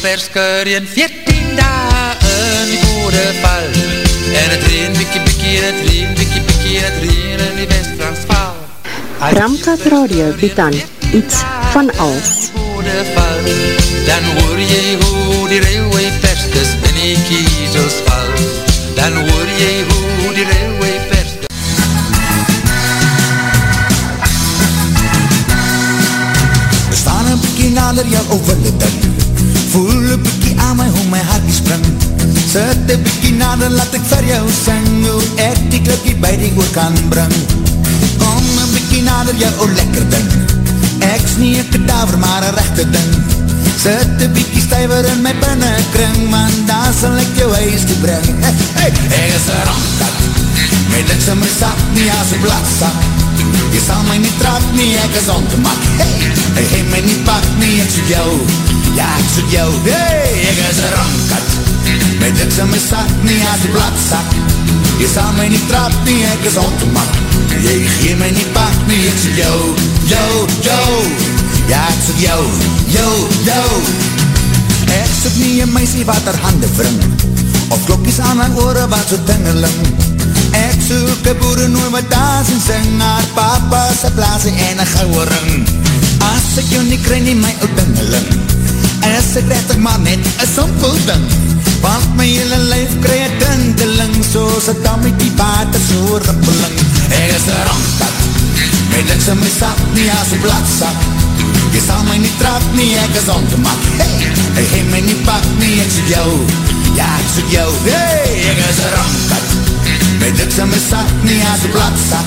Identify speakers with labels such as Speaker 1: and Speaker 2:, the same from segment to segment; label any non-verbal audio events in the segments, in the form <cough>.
Speaker 1: persker in 14 dagen goede val. En het reen, bikkie, bikkie, en het reen, bikkie, bikkie, en het reen in die West-Transvaal.
Speaker 2: Ramkat Radio biedt aan iets van alles.
Speaker 1: Dan hoor jy hoe die railway in die kiezels val. Dan hoor jy hoe die railway perskers...
Speaker 3: We staan een bykie nader jou overle ding Voel een bykie aan my hoe my hartje spring. Sit een bykie nader, laat ek vir jou sing Hoe ek die klikkie by die oor kan bring. Kom een bykie nader jou o lekker ding. Ek snie een kadaver maar een rechte ding. Sit een bykie stuiver in my binnenkring Man, daar sal ek jou huis toe bring. Hey, hey, ek is een ramkat My liks in my sak, nie as een bladsak Jy sal my nie trap nie, ek is om te mak Hey, hy geef my nie pak nie, ek soek jou. Ja, ek soek jou. Hey, ek is een ramkat. My diks in my sak nie, as die bladsak Jy sal my nie trap nie, ek is om te mak Jy geef my nie pak nie, ek soek jou. Yo, yo. Ja, ek soek jou. Yo, yo. Ek soek nie een meisie wat haar hande wring Of klokkies aan haar oore wat so tingeling soek een boerenooi wat daas en sing Haar papa sy blaase en een gouwe ring As ek jou nie kry nie my oud dingeling Is ek rechtig maar net een simpel ding. Want my hele lijf kry een tinteling Soos een dammiekie water so rippeling. Ek is een ramkat My liks in my sak nie as een bladsak Jy sal my nie trap nie, ek is om te mak Hey, hy geef my nie pak nie, ek soek jou. Ja, ek soek jou. Hey, ek is een ramkat My diks in my sak nie as een bladsak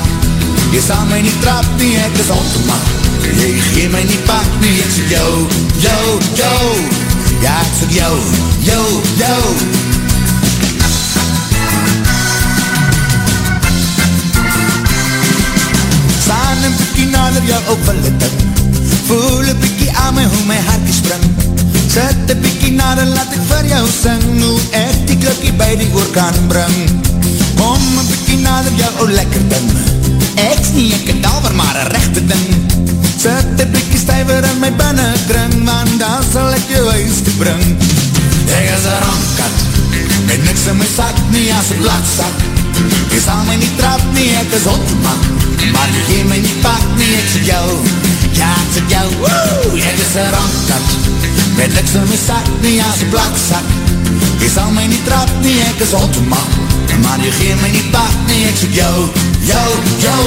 Speaker 3: Jy sal my nie trap nie, ek is om te mak Jy gee my nie pak nie, ek soek jou Yo, yo Ja, ek soek jou Yo, yo. Saan een bykie nader jou op hulle ding Voel een bykie aan my hoe my hartje spring Sit een bykie nader, laat ek vir jou sing Hoe ek die klukkie by die oor kan bring Kom een bykie nader jou o lekker ding. Ek snie een kadalver maar een rechte ding. Sit een bykie stuiver in my binnenkring Want dan sal ek jou huis te bring. Ek is een ramkat Met niks in my sak nie as een bladsak Jy sal my nie trap nie, ek is hot man Maar jy gee my nie pak nie, ek sê jou. Ja, ek sê jou, woe, ek is een ramkat Met niks in my sak nie as een bladsak Jy sal my nie trap nie, ek is hot man Maar jy gee my nie pak nie, ek sê jou Yo, yo,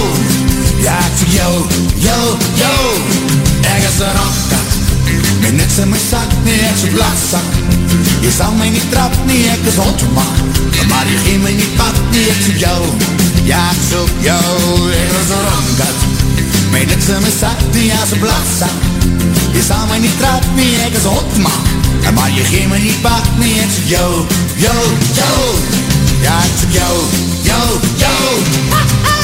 Speaker 3: ja, ek sê jou Yo, yo, ek is een ramkat Met niks in my sak nie, ek sê bladsak Jy sal my nie trap nie, ek is hot man Maar jy gee my nie pak nie, ek soek jou. Ja, ek soek jou, ek is een ramkat My niks in my sak nie, as een bladsak Jy sal my nie trap nie, ek is hot man Maar jy gee my nie pak nie, ek soek jou Yo, yo. Ja, ek soek jou, yo, yo. Ha, ha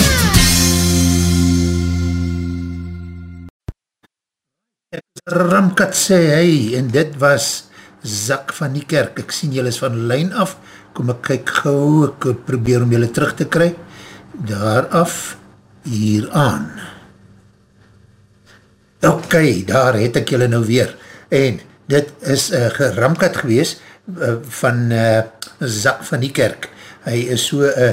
Speaker 4: Ramkat sê hy, en dit was Zak van die kerk, ek sien julle is van lijn af, kom ek kyk gauw, ek probeer om julle terug te kry, daar af, hier aan. Ok, daar het ek julle nou weer, en dit is uh, geramkat gewees, uh, van uh, Zak van die kerk, hy is so, uh,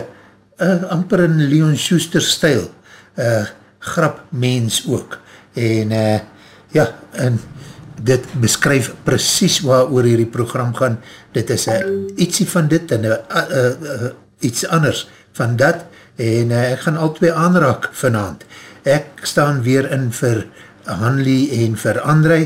Speaker 4: uh, amper in Leon Schuster stijl, uh, grap mens ook, en uh, ja, en dit beskryf precies waar oor hierdie program gaan, dit is uh, ietsie van dit en uh, uh, uh, iets anders van dat, en uh, ek gaan al twee aanraak vanavond. Ek staan weer in vir Hanley en vir André,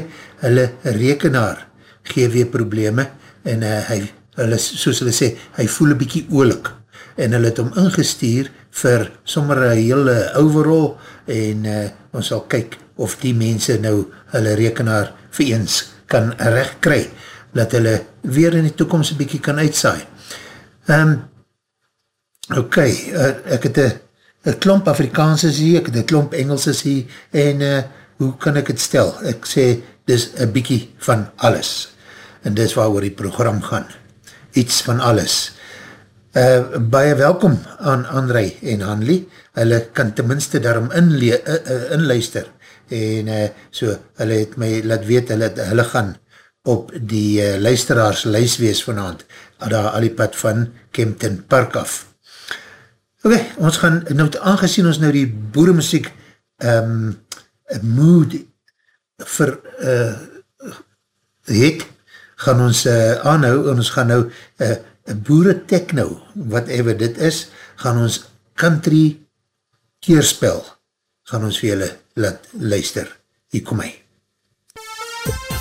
Speaker 4: hulle rekenaar gee weer probleme, en uh, hy, hulle, soos hulle sê, hy voel een bykie oorlik, en hulle het om ingestuur vir sommer een hele overall, en uh, ons sal kyk of die mense nou hulle rekenaar vir eens kan recht kry, dat hulle weer in die toekomst een bykie kan uitsaai. Um, ok, uh, ek het een klomp Afrikaans is hier, ek het een klomp Engels is hier, en uh, hoe kan ek het stel? Ek sê, dis een bykie van alles, en dis waar oor die program gaan. Iets van alles. Uh, baie welkom aan André en Hanlie, hulle kan tenminste daarom inle uh, uh, inluister, en uh, so, hulle het my laat weet, hulle, hulle gaan op die uh, luisteraars lys wees vanavond, daar al die pad van Kempton Park af. Ok, ons gaan, nou aangezien ons nou die boeremuziek um, mood vir uh, het, gaan ons uh, aanhou en ons gaan nou uh, boere techno, whatever dit is, gaan ons country keerspel, gaan ons vir julle laat luister. Hier kom hy. dit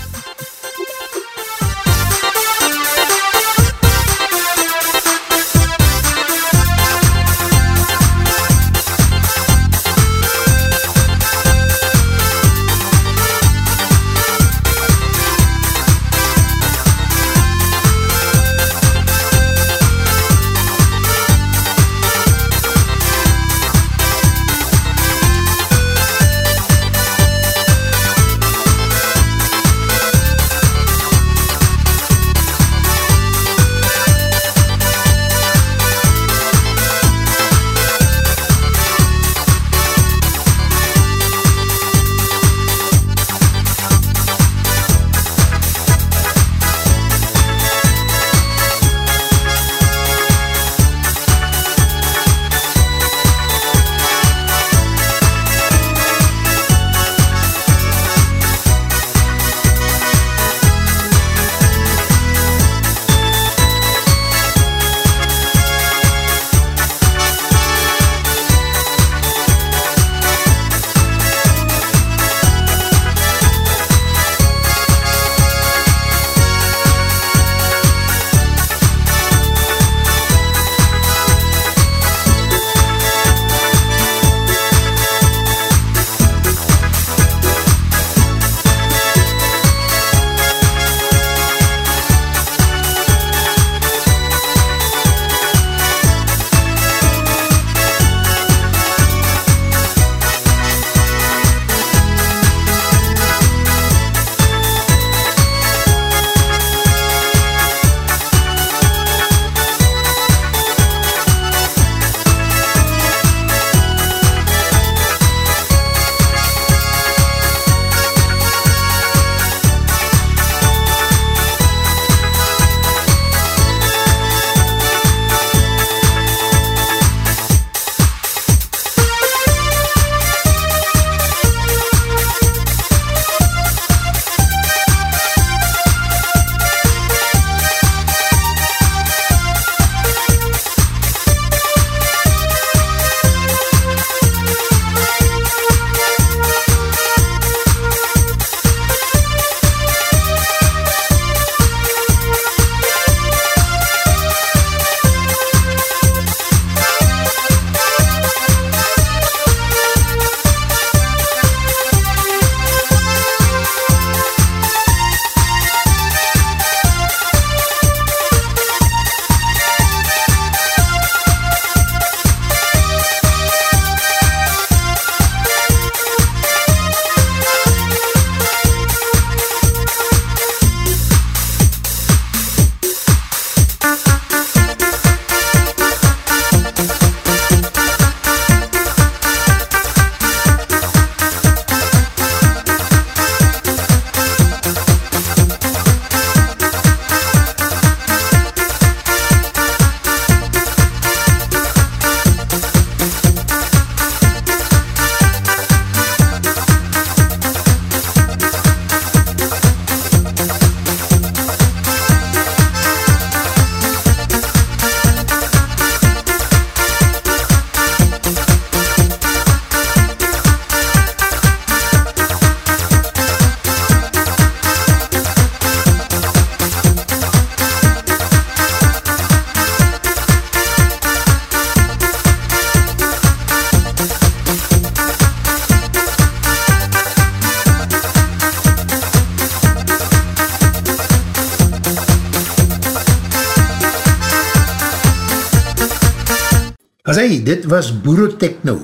Speaker 4: was Boero Techno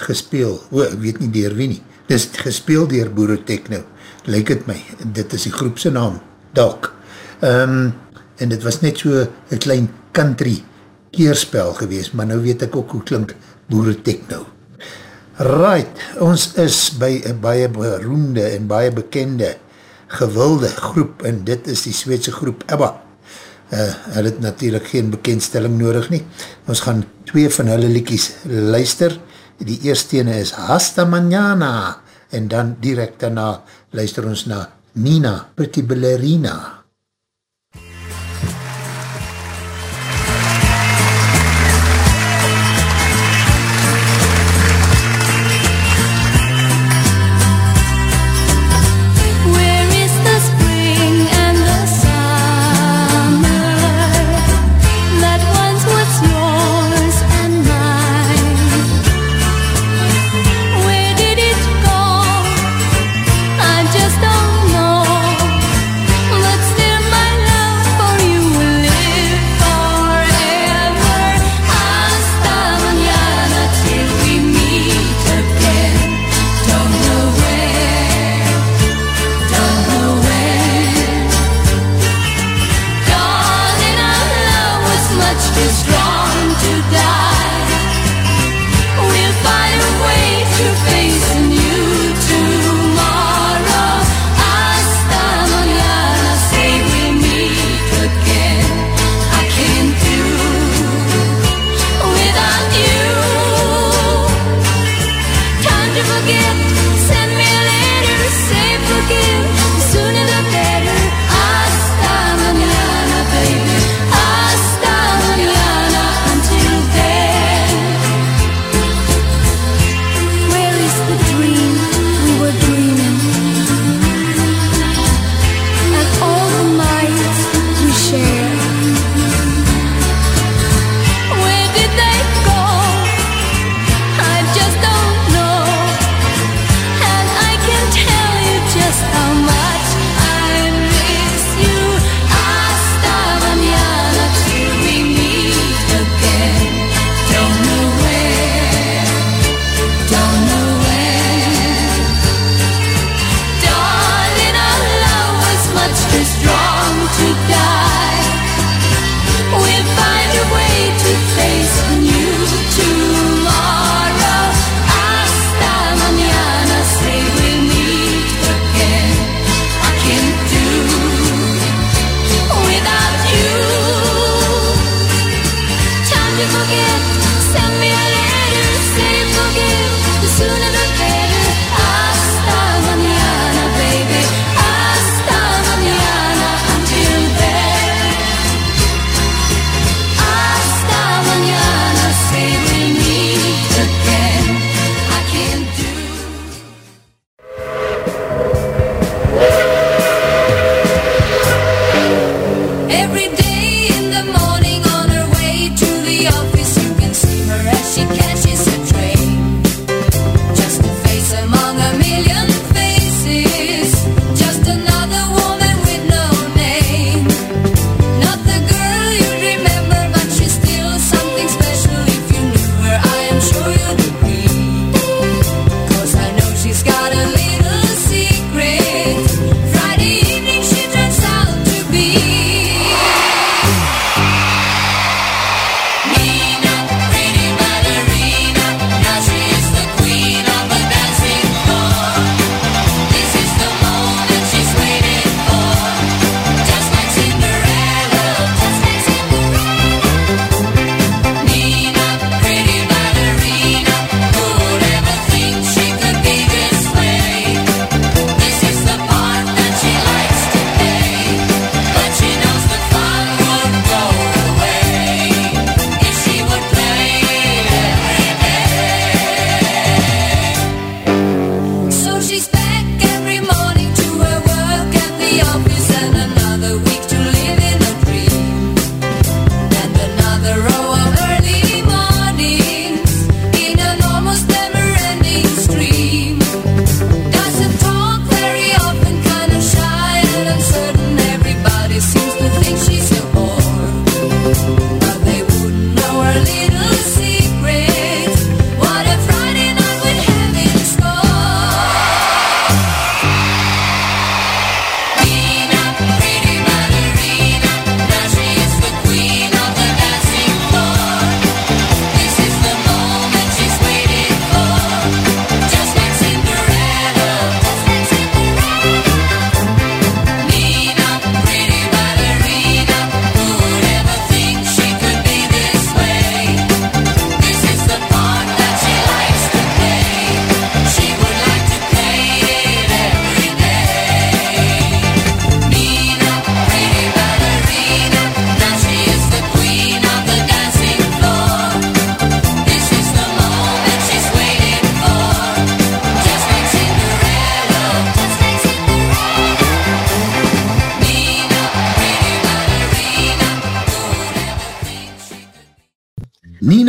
Speaker 4: gespeel, o, ek weet nie dier wie nie, dit is gespeel dier Boero Techno, lyk het my, dit is die groepse naam, Dalk, um, en dit was net so een klein country keerspel gewees, maar nou weet ek ook hoe klink Boero Techno. Right, ons is by een baie beroemde en baie bekende gewilde groep en dit is die Sweedse groep ABBA. Uh, hy het natuurlijk geen bekendstelling nodig nie. Ons gaan twee van hulle liekies luister. Die eerste ene is Hasta Manana en dan direct daarna luister ons na Nina Pretty Ballerina.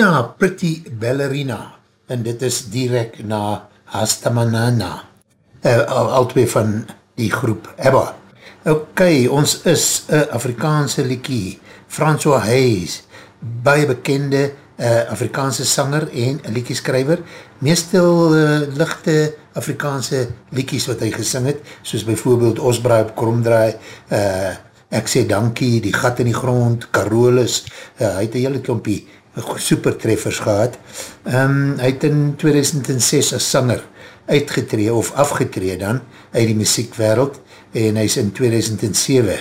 Speaker 4: Nina Pretty Ballerina en dit is direct na Hastamanana. Uh, al, al twee van die groep Ebba. Ok, ons is een Afrikaanse liekie, François Hayes, baie bekende uh, Afrikaanse sanger en liekieskrijver, meestal uh, lichte Afrikaanse liekies wat hy gesing het, soos bijvoorbeeld Osbraai op Kromdraai, uh, Ek sê dankie, Die gat in die grond, Carolus, uh, hy het een hele klompie supertreffers gehad. Um, hy het in 2006 as sanger uitgetree of afgetree dan uit die muziekwereld en hy is in 2007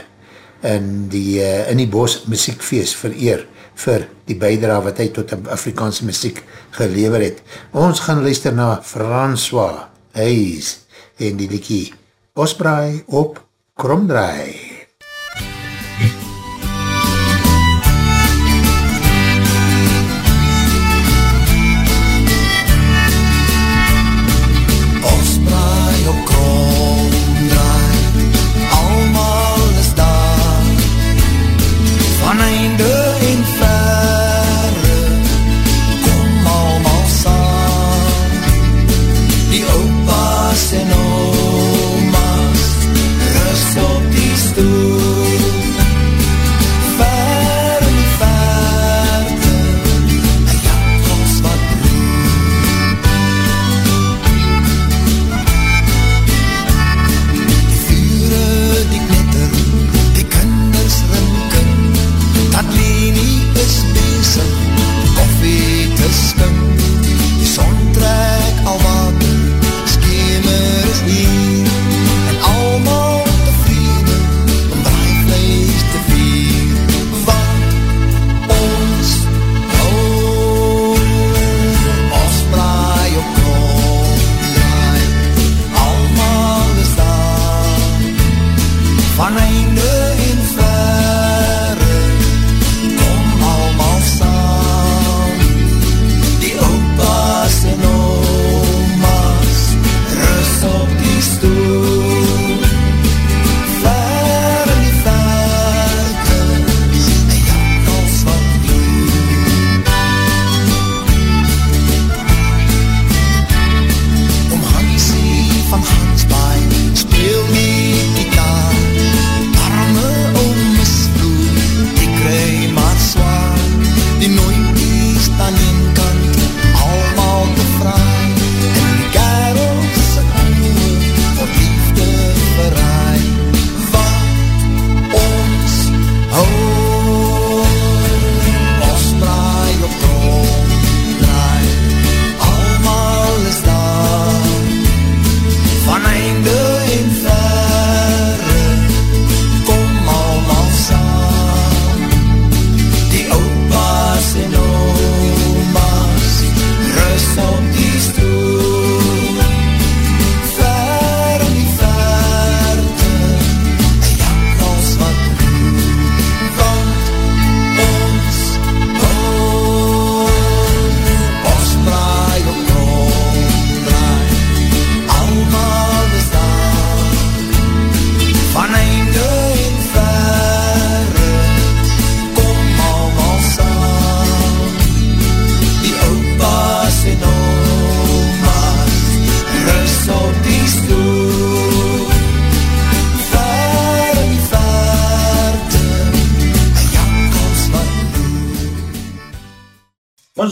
Speaker 4: in die, uh, in die bos muziekfeest vereer vir die bijdra wat hy tot Afrikaanse muziek gelever het. Ons gaan luister na François Hayes en die liekie Osbraai op Kromdraai.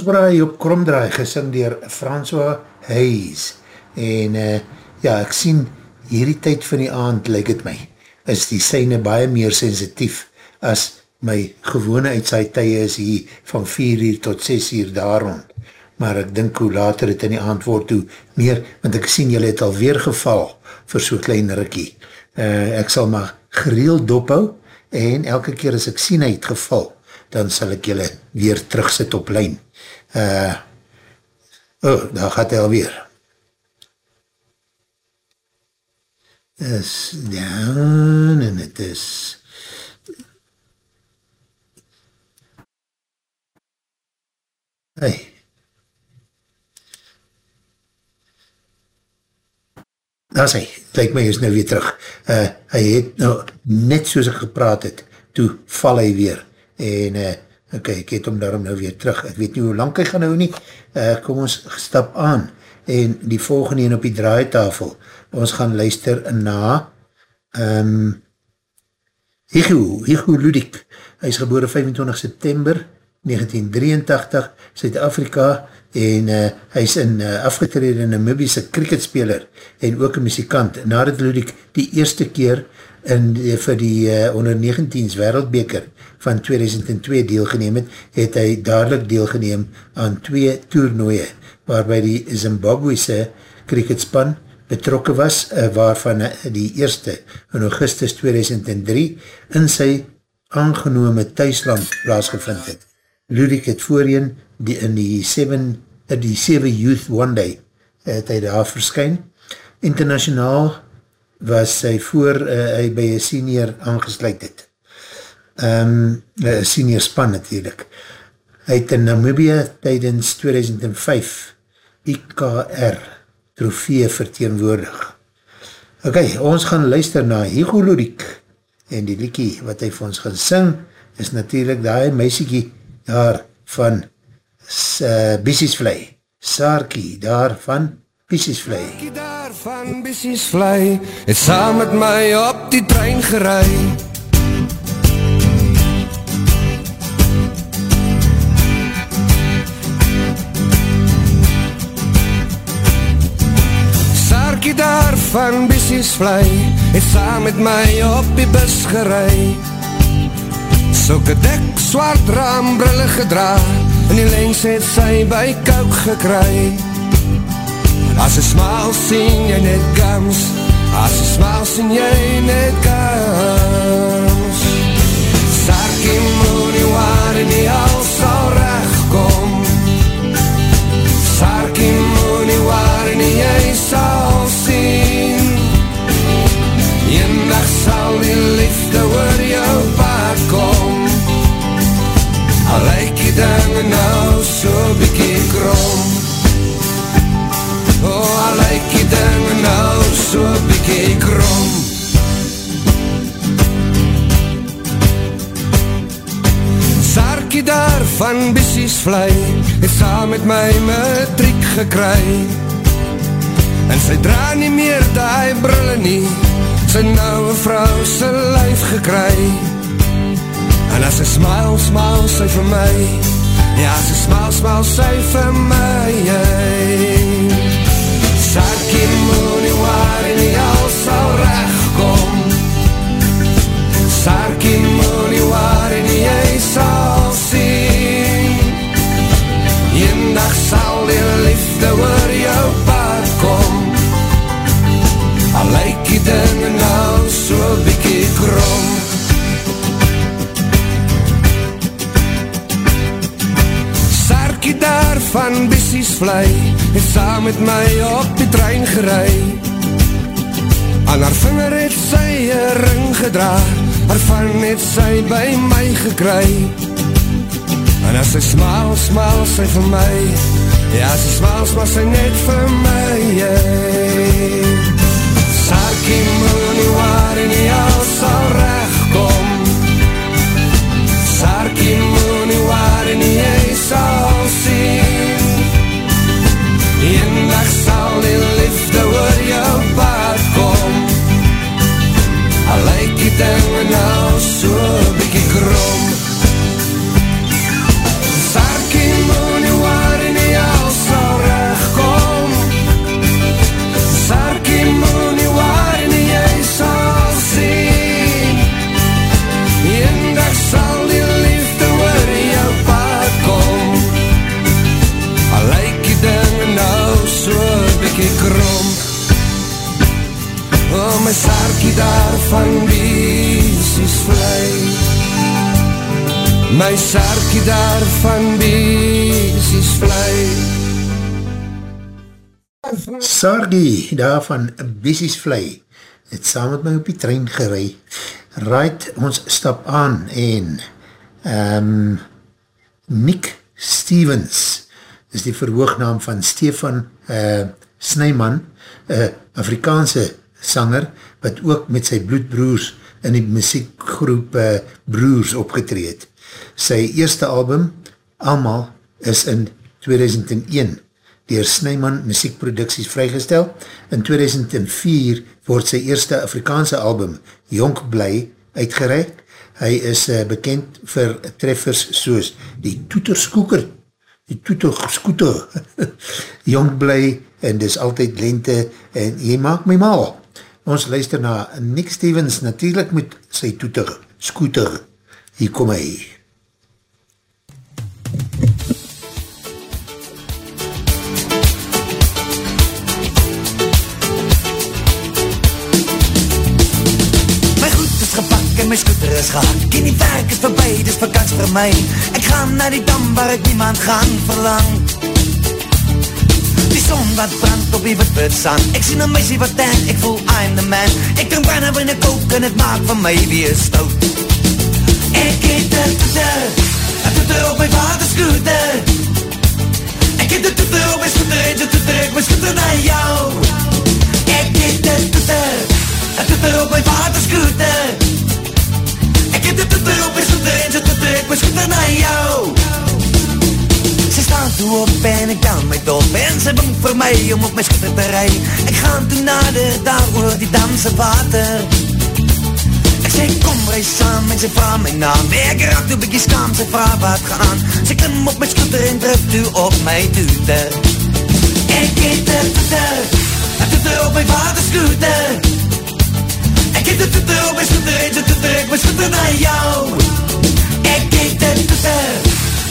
Speaker 4: Osbraai op Kromdraai gesing dier François Hayes en uh, ja, ek sien hierdie tyd van die aand, lyk het my, is die syne baie meer sensitief as my gewone uitsaai tye is hier van 4 uur tot 6 uur daarom. Maar ek dink hoe later het in die aand word hoe meer, want ek sien jylle het alweer geval vir so'n klein rikkie. Uh, ek sal maar gereeld dophou en elke keer as ek sien hy het geval, dan sal ek jylle weer terugsit op lijn uh, oh, daar gaat hy alweer. Is down en het is hey. Daar is hy, lyk my is nou weer terug. Uh, hy het nou net soos ek gepraat het toe val hy weer. En uh, Ok, ek het hom daarom nou weer terug. Ek weet nie hoe lang hy gaan nou nie. Uh, kom ons stap aan. En die volgende een op die draaitafel. Ons gaan luister na um, Higo, Higo Ludik. Hy is geboren 25 september 1983, Zuid-Afrika en uh, hy is een uh, afgetrede Namibiese cricketspeler en ook een muzikant. Nadat Ludik die eerste keer in die, vir die uh, onder 19s wereldbeker van 2002 deelgeneem het, het hy dadelijk deelgeneem aan twee toernooie, waarby die Zimbabwese cricketspan betrokken was, uh, waarvan die eerste in augustus 2003 in sy aangenome thuisland plaasgevind het. Ludik het voorheen die, in die 7 die 7 Youth One Day het hy daar verskyn. Internationaal was hy voor uh, hy by een senior aangesluit het. Um, een senior span natuurlijk. Hy het in Namibia tydens 2005 IKR trofee verteenwoordig. Ok, ons gaan luister na Higo Ludik en die liekie wat hy vir ons gaan sing is natuurlijk die meisiekie daar van uh, Bissiesvlei. Saarkie daar van Bissiesvlei. Saarkie daar
Speaker 5: van Bissiesvlei het saam met my op die trein gerei. Saarkie daar van Bissiesvlei het saam met my op die bus gerei. Sulke dik swart raambrille gedra En die lengs het sy by kouk gekry As jy smaal sien jy net gams As jy smaal sien jy net gams Sarkie moenie waar en die al sal recht kom Sarkie moenie waar en jy sal sien. Eendag sal die liefde oor jou paard kom. Al lyk die dinge nou so bykie krom so bykie krom Sarkie daar van Bissies vlei Het saam met my matriek gekry. En sy dra nie meer die brille nie Sy nou een vrou sy lijf gekry. En as sy smile, smile sy vir my Ja, sy smile, smile sy vir my Sarkie moenie waar en al sal recht kom Sarkie moenie waar en jy sal sien Eendag sal die liefde oor jou paard kom Al lyk die dinge nou so bykie krom van Bissies vlei Het saam met my op die trein gerei. Aan haar vinger het sy een ring gedra Waarvan het sy by my gekry. En as sy smaal, smaal sy vir my Ja, sy smaal, smaal sy net vir my Sarkie moenie waar en jou sal recht kom Sarkie moenie waar en jy sal sien Sal die liefde oor jou paard. Kom. Al lyk die dinge nou so bykie krom van biesies vlei. My saarkie daar van biesies vlei.
Speaker 4: Sargie, daar van Bissies Vlei, het saam met my op die trein gerei. Right, ons stap aan en um, Nick Stevens is die verhoognaam van Stefan uh, Snijman, uh, Afrikaanse sanger, wat ook met sy bloedbroers in die muziekgroep uh, Broers opgetreed. Sy eerste album, Amal, is in 2001 dier Snijman muziekproducties vrygestel. In 2004 word sy eerste Afrikaanse album, Jonk Bly, uitgereik. Hy is uh, bekend vir treffers soos die Toeterskoeker, die Toeterskoeter, <laughs> Jonk Bly, en dis altyd lente, en jy maak my mal. Ons luister na Nick Stevens, natuurlijk met sy Toeter, Scooter, hier kom hy.
Speaker 6: my scooter is gehak En die werk is voorbij, dis vakants vir my Ek gaan na die dam waar ek niemand gaan verlang Zon wat brand op die wit sand Ek sien een meisie wat denk, ek voel I'm the man. Ek drink bijna binnen kook en het maak van my weer stout. Ek het een toeter, een toeter op my vader scooter Ek het een toeter op my scooter en jy toeter ek my scooter na jou. Ek het een toeter, ek dan my top En sy bing vir my om op my skoete te rij Ek gaan toe nader daar oor die damse water. Ek sê kom rij saam en sy vraag my naam. Ek raak toe bykie skaam, sy vraag wat gaan Sy klim op my skoete en druk toe op my toeter. Ek het een toeter, een toeter op my vader skoete het een toeter op my scooter en sy toeter ek my scooter na jou. Ek het een toeter,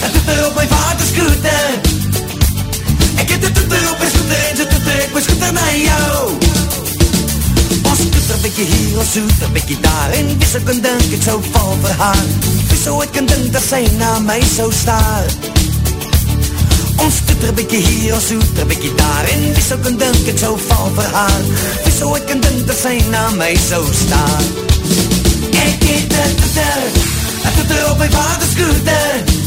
Speaker 6: een toeter op my vader scooter Ek het een toeter op my scooter en sy toeter ek my scooter na jou. Ons scooter bykie hier, ons scooter bykie daar. En wie so kan dink ek sou val vir haar. Wie so het kan dink dat sy na my sou staar Ons toeter bykie hier, ons toeter bykie daar. En wie so kan dink ek sou val vir haar. Wie so ek kan dink dat sy na my sou staan? Ek het een toeter, een toeter op my vader scooter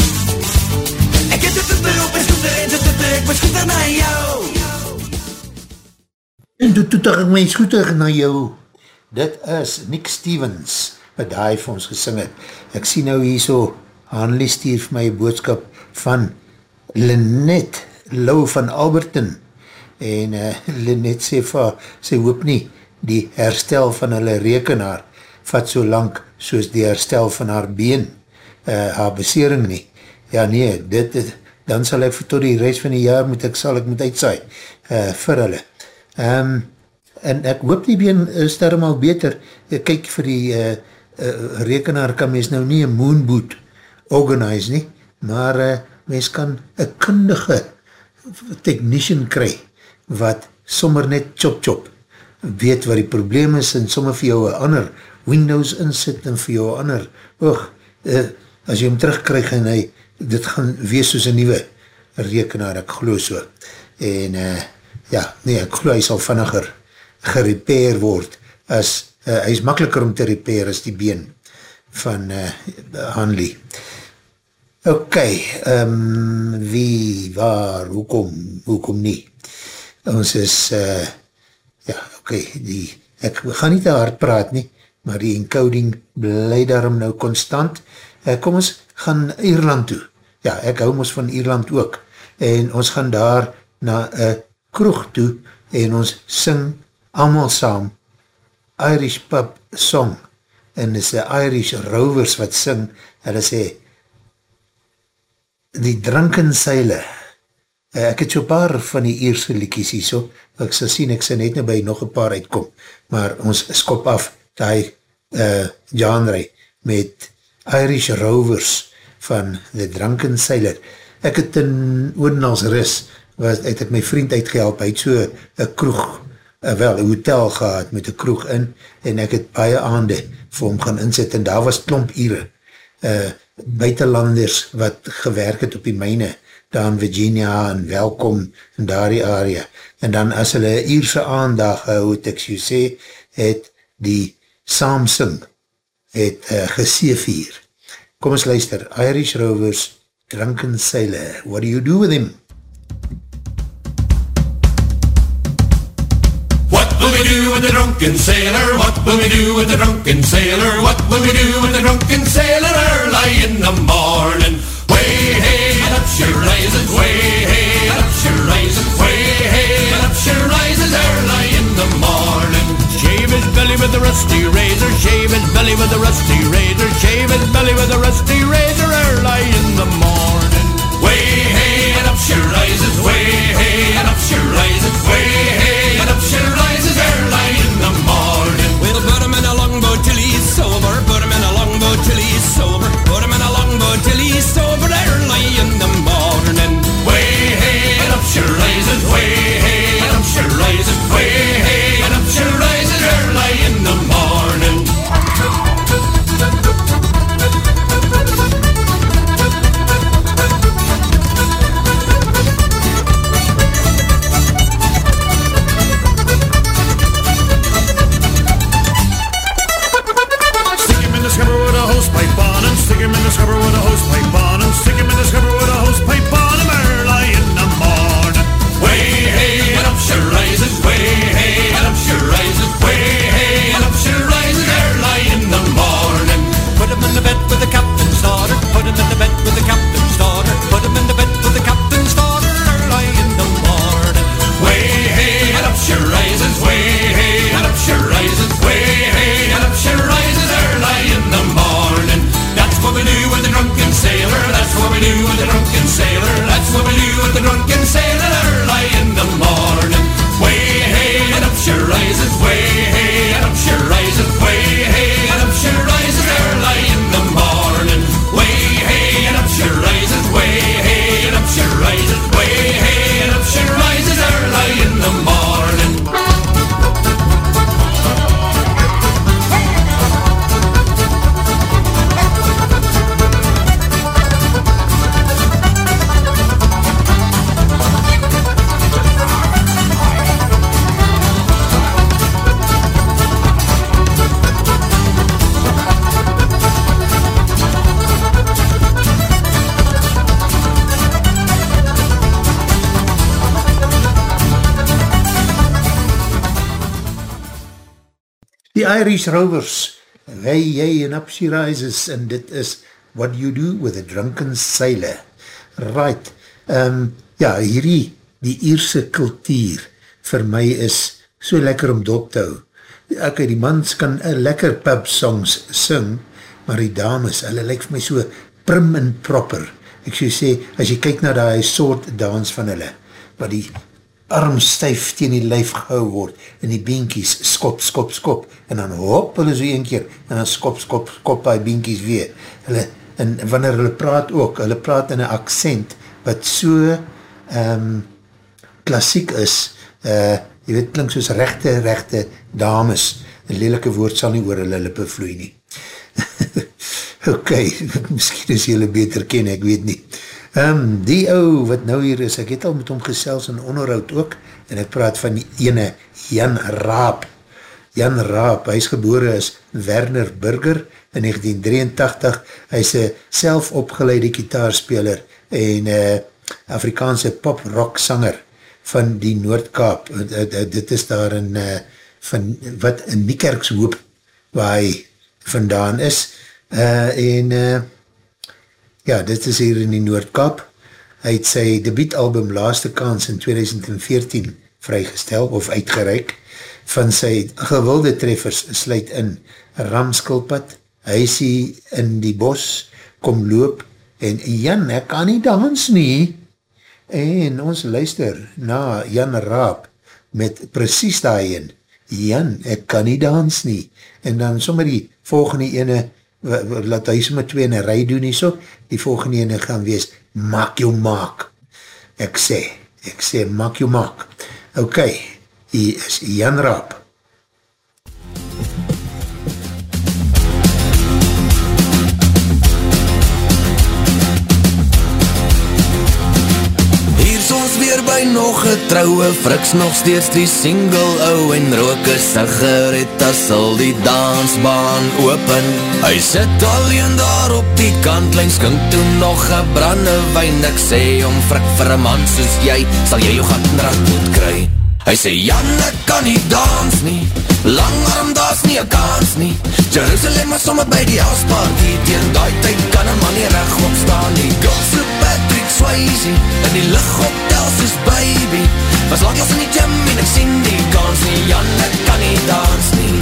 Speaker 4: skoetig na jou. Dit is Nick Stevens, wat hy vir ons gesing het. Ek sien nou hier so, Hanlie stuur vir my boodskap van Lynette Lou van Alberton. En uh, <laughs> Lynette sê vir, sy hoop nie, die herstel van hulle rekenaar vat so lang soos die herstel van haar been, uh, haar besering nie. Ja nee, dit, dan sal ek tot die reis van die jaar moet ek, sal ek moet uitsaai uh, vir hulle. Um, en ek hoop die been is daarom al beter, ek kyk vir die uh, uh, rekenaar kan mens nou nie een moonboot organise nie, maar uh, mens kan een kundige technician kry, wat sommer net chop chop, weet wat die probleem is, en sommer vir jou een ander Windows insit, en vir jou ander, oog, uh, as jy hom terugkryg, en hy, dit gaan wees soos een nieuwe rekenaar, ek geloof so, en uh, ja, nee, ek geloof hy sal vanniger gerepair word, as, uh, hy is makkeliker om te repair as die been van uh, Hanley. Ok, um, wie, waar, hoekom, hoekom nie? Ons is, uh, ja, ok, die, ek gaan nie te hard praat nie, maar die encoding bly daarom nou constant. Uh, kom ons gaan Ierland toe. Ja, ek hou ons van Ierland ook. En ons gaan daar na een kroeg toe en ons sing allemaal saam, Irish Pub Song, en is die Irish Rovers wat sing, hulle sê, die dranken seile, uh, ek het so paar van die Ierse liekies hier so, ek sal sien, ek sal net nou by nog een paar uitkom, maar ons skop af die uh, genre met Irish Rovers van The Drunken Sailor. Ek het in Odenals Ris, was, het het my vriend uitgehelp, hy het so een kroeg, uh, wel, een hotel gehad met een kroeg in, en ek het baie aande vir hom gaan inzet, en daar was klomp Iere, uh, buitenlanders wat gewerk het op die myne, daar in Virginia en welkom in daar die area. En dan as hulle Ierse aandag hou, het ek so sê, het die Samsung het uh, geseef hier. Kom ons luister, Irish Rovers, Drunken Sailor, what do you do with him?
Speaker 7: What will we do with the drunken sailor? What will we do with the drunken sailor? What will we do with the drunken sailor early in the morning? Way hey up she rises, way hey up she rises, way belly with a rusty razor, shave his belly with a rusty razor, shave his belly with a rusty razor early in the morning. Way hey and up she rises, way hey and up she rises, way hey and up she rises early in the morning. We'll put him in a longboat till he's sober, put him in a longboat till he's sober, put him in a longboat till he's sober early in the morning. Way hey and up she rises, way
Speaker 4: Irish Rovers, Way, Yay and Up She Rises, en dit is What You Do With A Drunken Sailor. Right, um, ja, hierdie, die Ierse kultuur, vir my is so lekker om dop te hou. Ok, die mans kan uh, lekker pub songs sing, maar die dames, hulle lyk vir my so prim en proper. Ek so sê, as jy kyk na die soort dans van hulle, wat die arm stijf teen die lijf gehou word, en die beentjies skop, skop, skop, en dan hop hulle so een keer, en dan skop, skop, skop die beentjies weer. Hulle, en wanneer hulle praat ook, hulle praat in een accent, wat so um, klassiek is, uh, jy weet, klink soos rechte, rechte dames, een lelike woord sal nie oor hulle lippe vloei nie. <laughs> ok, <laughs> miskien is julle beter ken, ek weet nie. Um, die ou wat nou hier is, ek het al met hom gesels in onderhoud ook, en ek praat van die ene Jan Raap. Jan Raap, hy is gebore as Werner Burger in 1983, hy is een selfopgeleide kitaarspeler en uh, Afrikaanse pop-rock sanger van die Noordkaap. Uh, uh, dit is daar in, uh, van, wat in Niekerkshoop, waar hy vandaan is, uh, en uh, Ja, dit is hier in die Noordkap. Hy het sy debietalbum Laaste Kans in 2014 vrygestel of uitgereik. van sy gewilde treffers sluit in Ramskilpad, Huisie in die bos, kom loop, en Jan, ek kan nie dans nie. En ons luister na Jan Raap, met precies daarin, Jan, ek kan nie dans nie. En dan sommer die volgende ene, laat hy sommer twee in een rij doen nie so, die volgende ene gaan wees, maak jou maak. Ek sê, ek sê, maak jou maak. Ok, hier is Jan Raap.
Speaker 8: By nog getrouwe Friks nog steeds die single ou En rook een sigaret as al die dansbaan open. Hy sit alleen daar op die kantlijn Skink toe nog een brande wijn Ek sê om frik vir een man soos jy Sal jy jou gat in rat moet kry. Hy sê Jan ek kan nie dans nie. Lang arm daas nie een kans nie. Jerusalem is sommer by die houseparty Tegen die tyd kan een man nie recht opstaan nie. Gosse Patrick Swayze In die licht op soos baby. Was lang as in die gym en ek sien die kans nie. Jan, ek kan nie dans nie.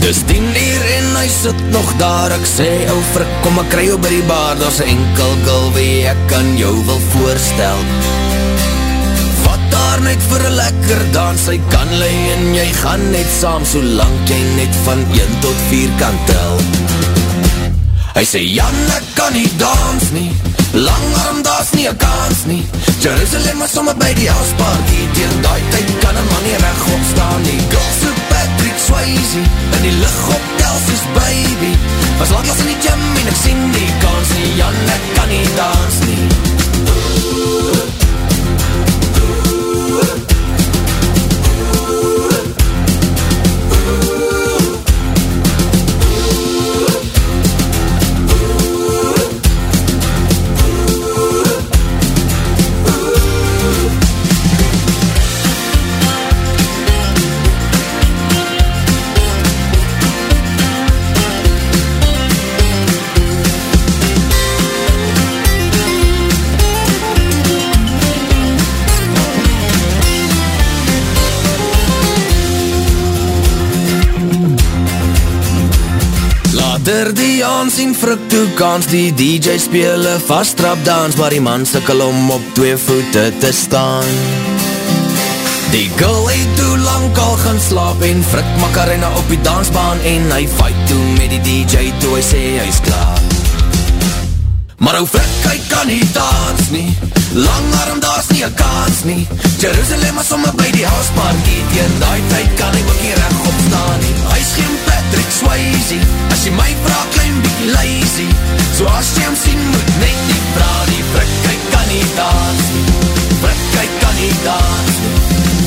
Speaker 8: Dis dien hier en hy sit nog daar. Ek sê, ou frik, kom ek kry jou by die bar. Daar's enkel gul wie ek kan jou wil voorstel. Vat daar net vir lekker dans. Hy kan lei en jy gaan net saam Solang jy net van 1 tot 4 kan tel Hy sê, Jan, ek kan nie dans nie. Lang arm, daas nie een kans nie. Jerusalem is sommer by die houseparty Tegen die tyd kan een man nie recht opstaan nie. Girls so Patrick Swayze In die licht op Telsus baby. Was lang as in die gym en ek sien die kans nie. Jan, ek kan nie dans nie Die aansien frik toe kans Die DJ speel een vasttrap dans Maar die man sikkel om op twee voete te staan. Die girl het toe lang al gaan slaap En frik makarena op die dansbaan En hy fight toe met die DJ Toe hy sê hy is klaar. Maar ou frik, hy kan nie dans nie. Lang arm, daar is nie een kans nie. Jerusalem is om by die housepark Tegen die tyd kan hy ook nie recht opstaan nie. Hy is geen Patrick Swayze. As jy my vraag, klein bykie lazy. So as jy hom sien, moet net nie vraag Die frik, hy kan nie dans nie Frik, hy kan nie dans nie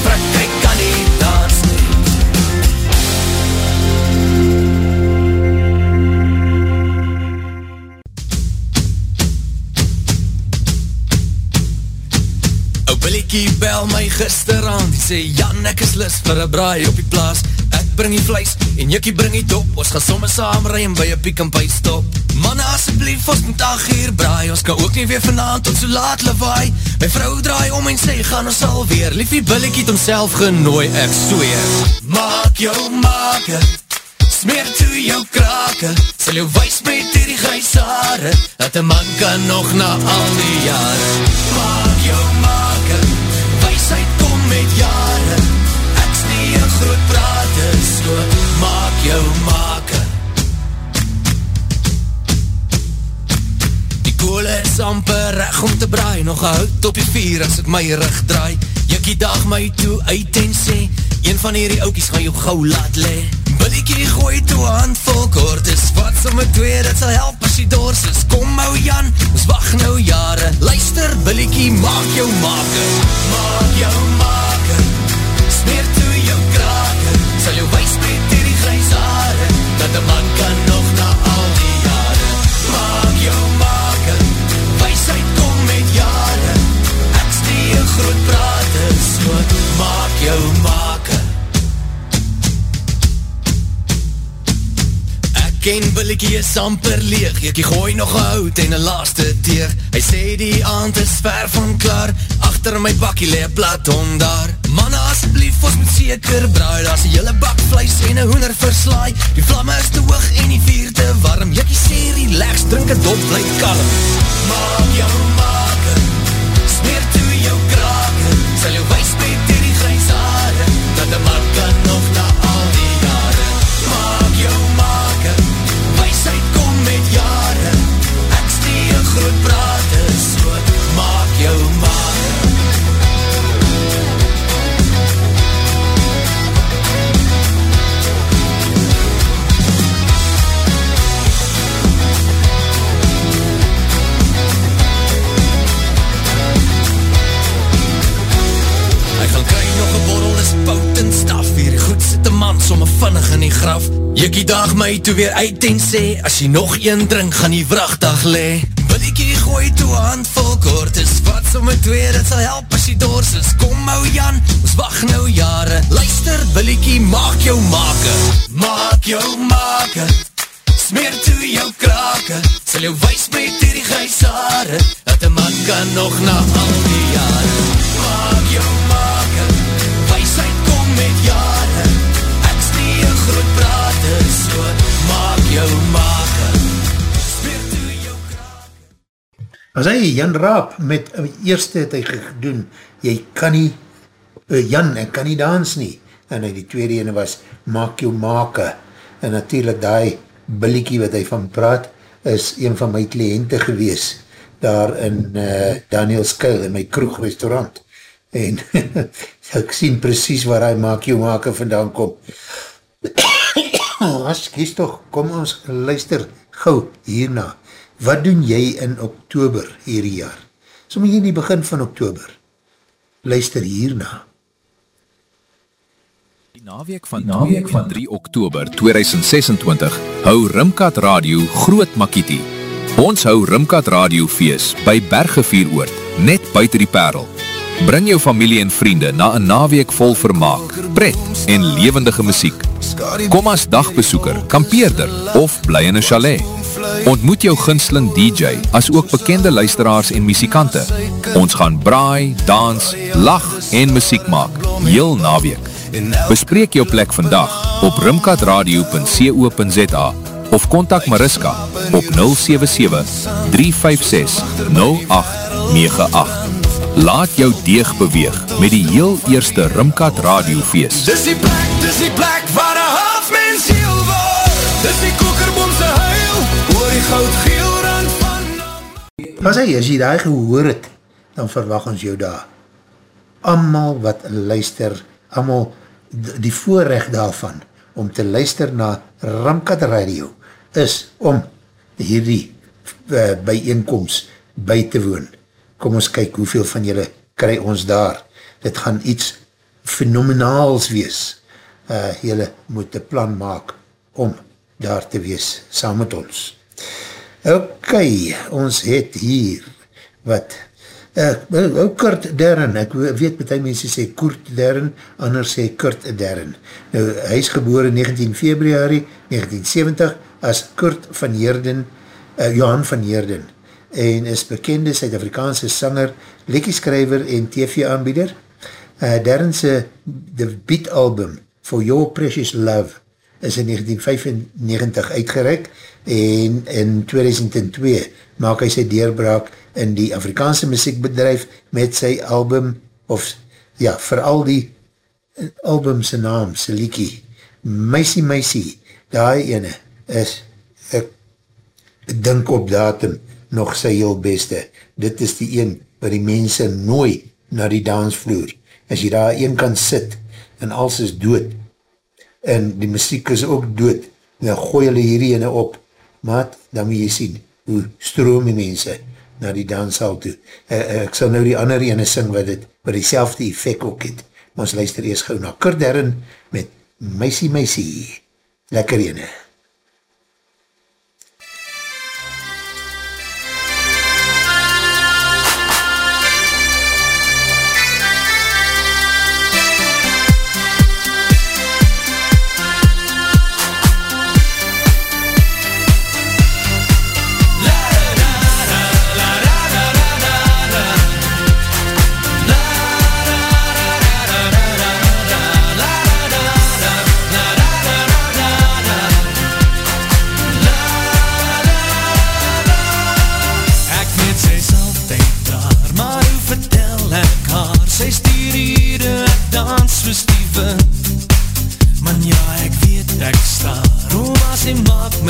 Speaker 8: Frik, hy kan nie dans nie Ou Billiekie bel my gisteraan. Die sê Jan ek is lis vir een braai op die plaas bring die vlees en Jikkie bring die dop. Ons gaan somme saam rij en by een piek en pie stop. Manne asjeblief ons moet dag hier braai. Ons kan ook nie weer vanavond tot so laat lawaai. My vrou draai om en sê gaan ons alweer. Liefie Billiekie het homself genooi ek zweer Maak jou maak het Smeer toe jou krake. Sal jou wees met die grijs haare Dat een man kan nog na al die jare. Maak jou make So maak jou make Die koole is amper reg om te braai Nog hout op die vier as ek my rug draai. Jikkie dag my toe uit en sê Een van hierdie oukies gaan jou gauw laat le Billiekie gooi toe handvol kort is Wat som my twee, dit sal help as jy dors is. Kom ou Jan, ons wacht nou jare. Luister Billiekie, maak jou make Maak jou make Sal jou wees met hierdie grijs haare Dat een man kan nog na al die jare. Maak jou make Weisheid kom met jare. Ek stie een groot prater So maak jou make ken Billiekie is amper leeg Ek gooi nog een hout en een laaste teeg Hy sê die aand is ver van klaar Achter my bakkie le platon daar. Manne asblief, ons moet seker braai. Daar is een hele bak vlees en een hoender verslaai. Die vlamme is te hoog en die vier te warm. Jykie sê relax, drink het op, blyk kalm. Maak jou maker, man, somme vinnig in die graf. Jikkie daag my toe weer uit en sê As jy nog een drink, gaan die vrachtdag le Billiekie gooi toe een handvol kort is Wat somme twee, dit sal help as jy doors is Kom ou Jan, ons wacht nou jare. Luister Billiekie, maak jou make. Maak jou make. Smeer toe jou krake. Sal jou wijs met die grijsare Dat een man kan nog na al die jare. Maak jou make jou krake
Speaker 4: As hy Jan Raap met uh, eerste het hy gedoen, jy kan nie, uh, Jan, ek kan nie dans nie. En hy die tweede ene was, maak jou make. En natuurlijk die billiekie wat hy van praat, is een van my kliënte gewees, daar in uh, Daniel Skuil, in my kroegrestaurant. En <laughs> ek sien precies waar hy maak jou make vandaan kom. As, kies toch, kom ons luister gauw hierna. Wat doen jy in oktober hierdie jaar? Sommig in die begin van oktober. Luister hierna.
Speaker 9: Die naweek van, naweek van 3 oktober 2026 hou Rimkat Radio Groot Makiti. Ons hou Rimkat Radio feest by Bergevieroord, net buiten die perl. Bring jou familie en vriende na een naweek vol vermaak, pret en levendige muziek. Kom as dagbesoeker, kampeerder of bly in een chalet. Ontmoet jou gunsteling DJ, as ook bekende luisteraars en muzikante. Ons gaan braai, dans, lach en muziek maak, heel naweek. Bespreek jou plek vandag op rimkatradio.co.za of kontak Mariska op 077-356-0898. Laat jou deeg beweeg met die heel eerste Rimkat radiofeest.
Speaker 6: Dis die plek, dis die plek waar een halfmens heel word Dis die kokerboomse huil Oor die goud geel rand van
Speaker 4: As hy, as jy daar gehoor het, dan verwag ons jou daar. Amal wat luister, amal die voorrecht daarvan, om te luister na Ramkat Radio, is om hierdie uh, bijeenkomst by te woon. Kom ons kyk hoeveel van julle kry ons daar. Dit gaan iets fenomenaals wees. Uh, julle moet een plan maak om daar te wees, saam met ons. Ok, ons het hier wat uh, uh, Kurt Derren, ek weet met die mense sê Kurt Derren, anders sê Kurt Derren. Nou, hy is geboren 19 februari 1970 as Kurt van Heerden, uh, Johan van Heerden en is bekende Suid-Afrikaanse sanger, lekkieskrijver en TV-aanbieder. Uh, Derrense debiet album For Your Precious Love is in 1995 uitgereik en in 2002 maak hy sy deurbraak in die Afrikaanse muziekbedrijf met sy album, of ja, vooral die albumse naam, sy liekie, Meisie Meisie, die ene is, ek dink op datum, nog sy heel beste. Dit is die een waar die mense nooi na die dansvloer. As jy daar een kan sit en alles is dood en die muziek is ook dood, dan gooi hulle hierdie ene op. Maat, dan moet jy sien hoe stroom die mense na die danshal toe. Uh, ek sal nou die ander ene sing wat het, wat die selfde effect ook het. Maar ons luister eers gauw na Kurt Derren met Meisie Meisie. Lekker ene.
Speaker 6: La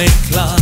Speaker 6: me cloud.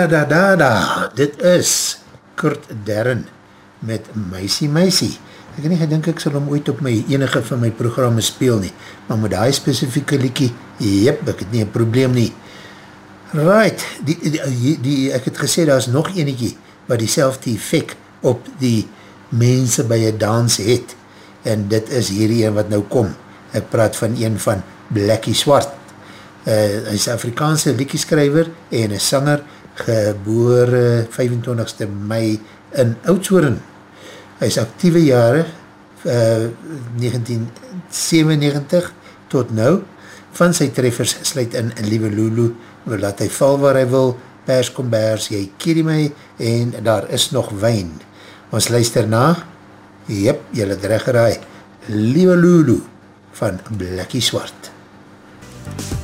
Speaker 4: Da da da da dit is Kurt Derren met Meisie Meisie. Ek nie gedink ek sal hom ooit op my enige van my programme speel nie, maar met die specifieke liekie, jep, ek het nie een probleem nie. Right, die, die, die, ek het gesê, daar is nog eniekie wat die selfde effect op die mense by een dans het, en dit is hierdie een wat nou kom. Ek praat van een van Blackie Swart. Uh, hy is Afrikaanse liekieskrijver en een sanger, geboore 25ste mei in Oudsoorn. Hy is actieve jare, uh, 1997 tot nou, van sy treffers sluit in Liewe Lulu, laat hy val waar hy wil, pers kom bers, jy keer my, en daar is nog wijn. Ons luister na, jyp, jylle het recht geraai, Liewe Lulu, van Blackie Swart.
Speaker 10: Liewe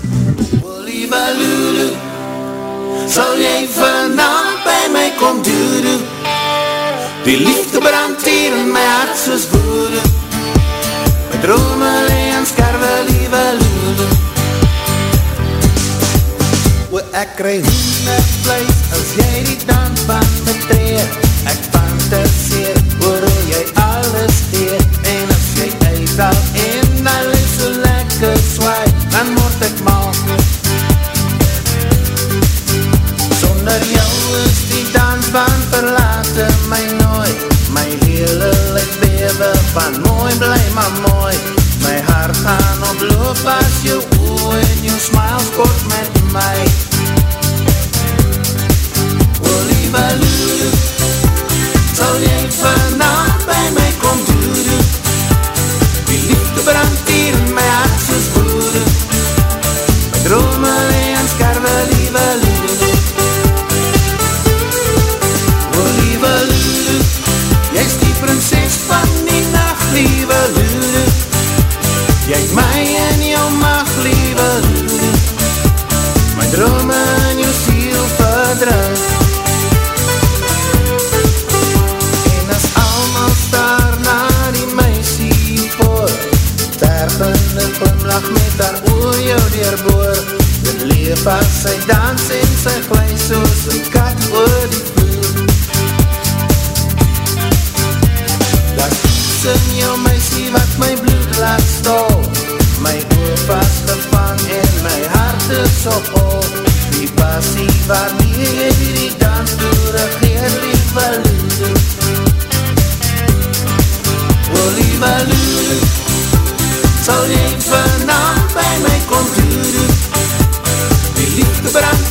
Speaker 10: sal jy vanavond by my kom doedoe? Die liefde brand hier in my hart soos woede. My drome lee en skerwe, liewe Lulu. O, ek krij honderd vlees as jy die dansbaan betree. Ek fantaseer oor hoe jy alles deed. En as jy uitval en dan lees so lekker zwaai, verlaten my nooit My hele lyk bewe van mooi bly maar mooi. My hart gaan oploop as jou oor en jou smile sport met my O lieve Lulu, sal jy vanavond by my kom doedoe Die liefde brand sy dans en sy glij soos een kat oor die vloer Dat is in jou meisie wat my bloed laat stol My opa's gevang en my hart is op hol Die passie waarmee jy die dans door regeer lieve loede O lieve loede Sal jy vanavond by my kom Die liefde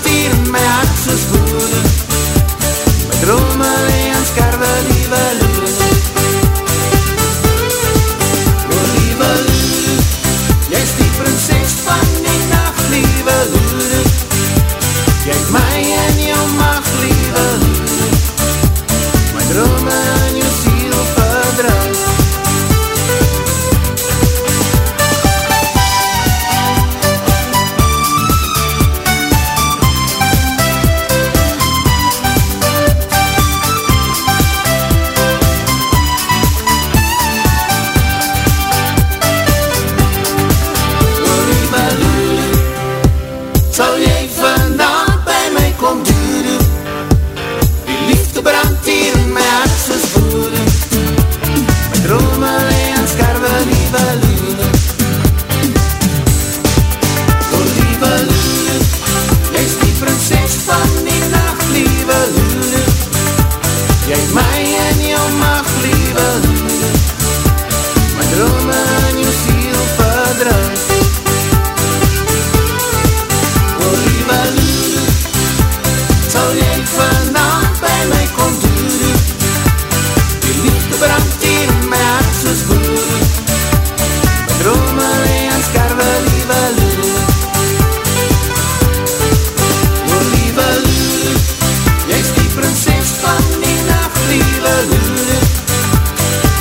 Speaker 10: lieve loede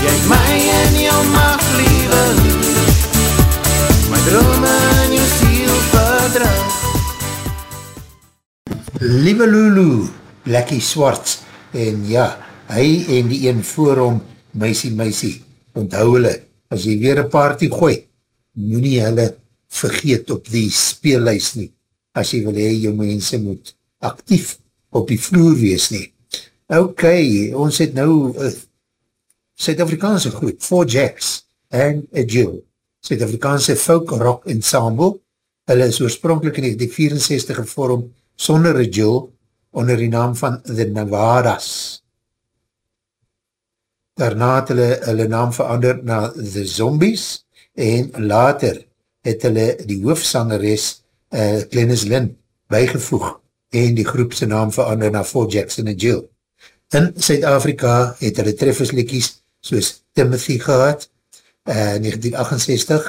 Speaker 10: Jy het my in jou mag lieve loede My drome en jou siel verdruid
Speaker 4: Liewe Lulu, Blackie Swarts, en ja, hy en die een voor hom, meisie, meisie, onthou hulle, as jy weer een party gooi, moet nie hulle vergeet op die speellijs nie, as jy wil hee, jou mense moet actief op die vloer wees nie. Ok, ons het nou uh, Suid-Afrikaanse groep, Four Jacks and a Jill, Suid-Afrikaanse folk rock ensemble, hulle is oorspronkelijk in 1964 gevormd sonder een Jill onder die naam van The Navadas. Daarna het hulle hulle naam verander na The Zombies en later het hulle die hoofsangeres uh, Glennis Lynn bijgevoeg en die groepse naam verander na Four Jackson en Jill. In Suid-Afrika het hulle trefferslikkies soos Timothy gehad, uh, 1968,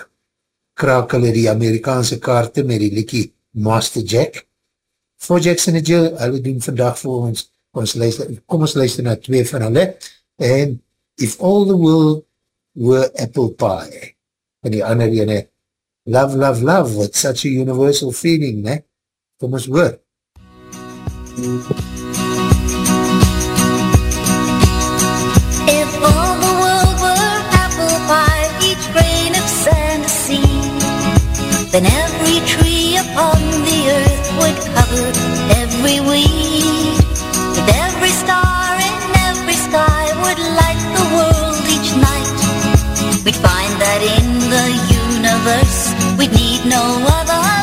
Speaker 4: kraak hulle die Amerikaanse kaarte met die likkie Master Jack, For Jackson en Jill, hulle doen vandag vir ons, ons luister, kom ons luister na twee van hulle, en If All the World Were Apple Pie, en die ander ene, Love, Love, Love, with such a universal feeling, ne? Kom ons hoor.
Speaker 11: If then every tree upon the earth would cover every weed. If every star in every sky would light the world each night, we'd find that in the universe we'd need no other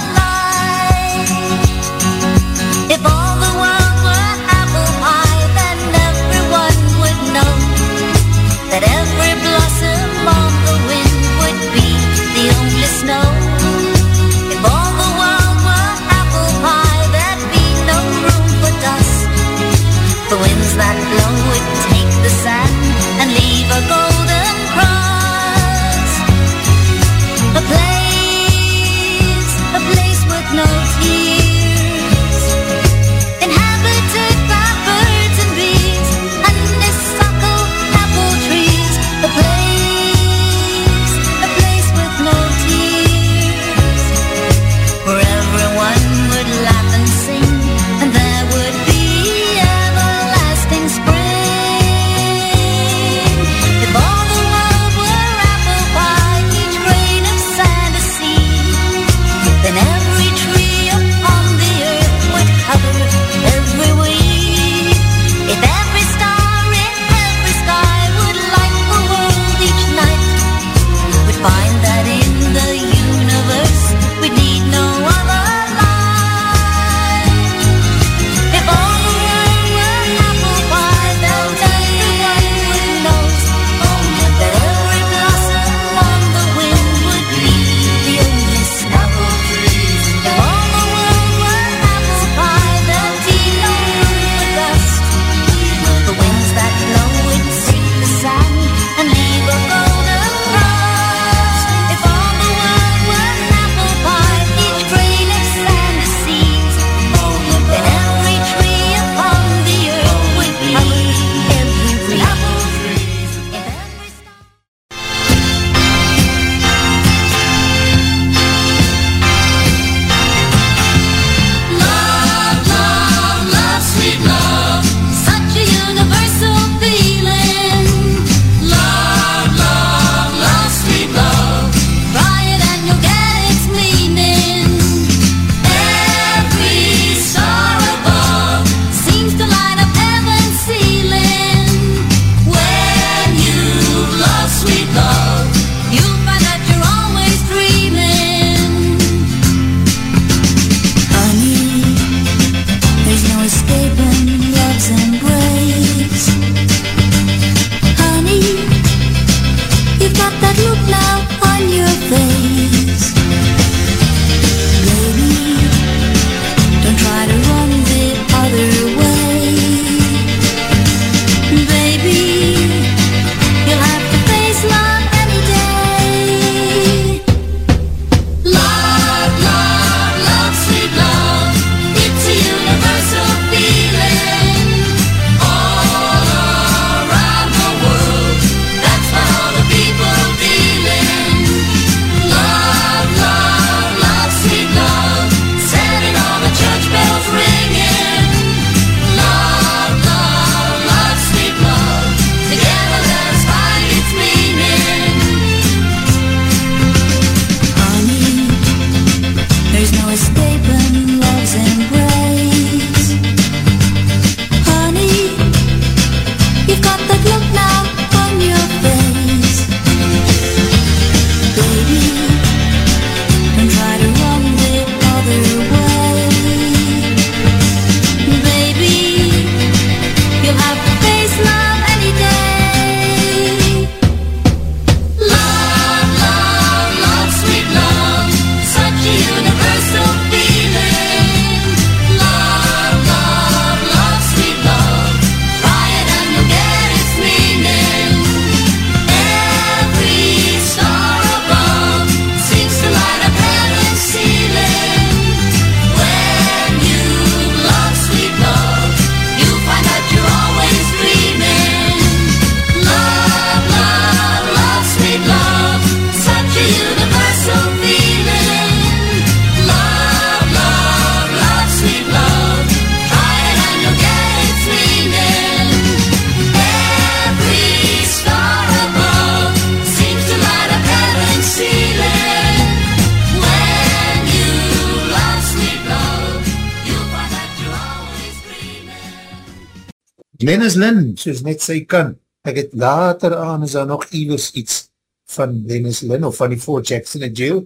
Speaker 4: Lynn, soos net sy kan. Ek het later aan, is daar nog iwis iets van Glennis Lynn, of van die Fort Jackson in jail.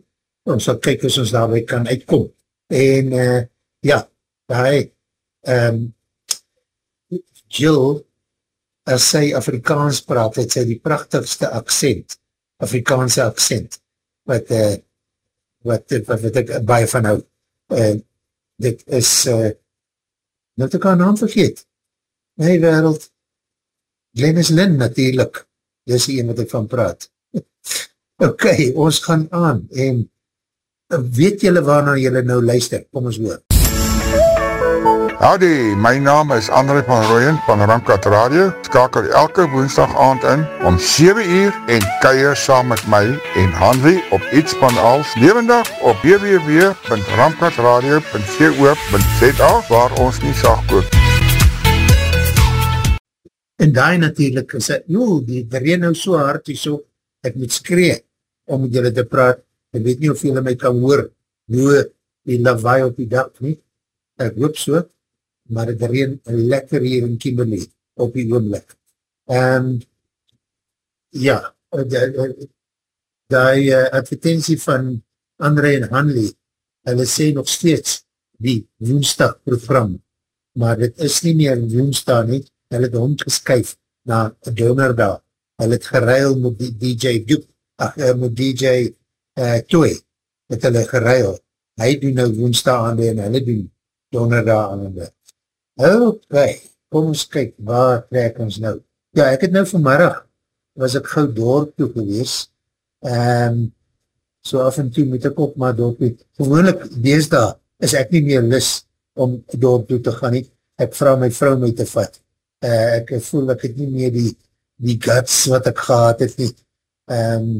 Speaker 4: Ons sal kyk as ons daarby kan uitkom. En, uh, ja, hy, um, Jill, as sy Afrikaans praat, het sy die prachtigste accent, Afrikaanse accent, wat, uh, wat, wat, wat ek baie van hou. Uh, dit is, uh, net ek haar naam vergeet, my wereld, Glennis Lynn natuurlijk, dis die een wat ek van praat. <laughs> ok, ons gaan aan, en weet julle waarna julle nou luister, kom ons hoor.
Speaker 12: Howdy, my naam is André van Rooyen van Ramkat Radio. Skakel elke woensdag aand in om 7 uur en keier saam met my en Hanley op iets van als levendig op www.ramkatradio.co.za waar ons nie sag koop.
Speaker 4: En daai natuurlijk is het, joh, die reen nou so hard die so, ek moet skree om met julle te praat. Ek weet nie of julle my kan hoor, hoe die lawaai op die dak nie. Ek hoop so maar het reen lekker hier in Kimberley op die oomlik. En ja, die, die uh, advertentie van André en Hanley, hulle sê nog steeds die woensdag program, maar dit is nie meer woensdag nie, hulle het hond geskyf na donderdag, hulle het geruil met die DJ Doep, ach, uh, met DJ uh, eh, Toy, het hulle geruil, hy doen nou woensdag aan die en hulle doen donderdag aan die. Ok, kom ons kyk, waar trek ons nou? Ja, ek het nou vanmiddag, was ek gauw dorp toe gewees, um, so af en toe moet ek op maar dorp toe. Gewoonlik, deesda, is ek nie meer lis om dorp toe te gaan nie. Ek vraag my vrou mee te vat. Uh, ek voel ek het nie meer die, die guts wat ek gehad het nie. Um,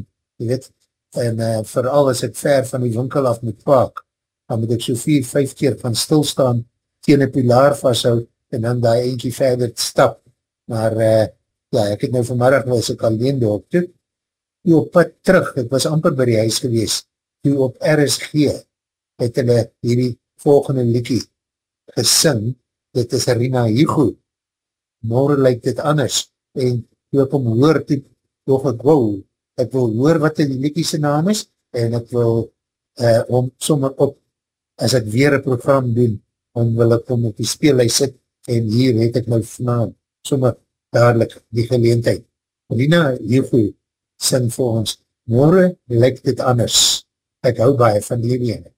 Speaker 4: jy weet, en uh, vooral as ek ver van die winkel af moet paak, dan moet ek so vier, vijf keer van stilstaan teen een pilaar vasthoud en dan die eentje verder stap. Maar uh, ja, ek het nou vanmiddag was ek alleen door toe. Toe op pad terug, ek was amper by die huis gewees, toe op RSG het hulle hierdie volgende liekie gesing, dit is Rina Higo. Morgen lyk dit anders. En toe ek om hoor, toe toch ek wil, ek wil hoor wat die liekie sy naam is, en ek wil uh, om sommer op, as ek weer een program doen, om wil ek om op die speellij sit, en hier het ek nou vanavond, sommer dadelijk die geleentheid. Lina Hiergoe sing vir ons, morgen lyk dit anders, ek hou baie van die ene.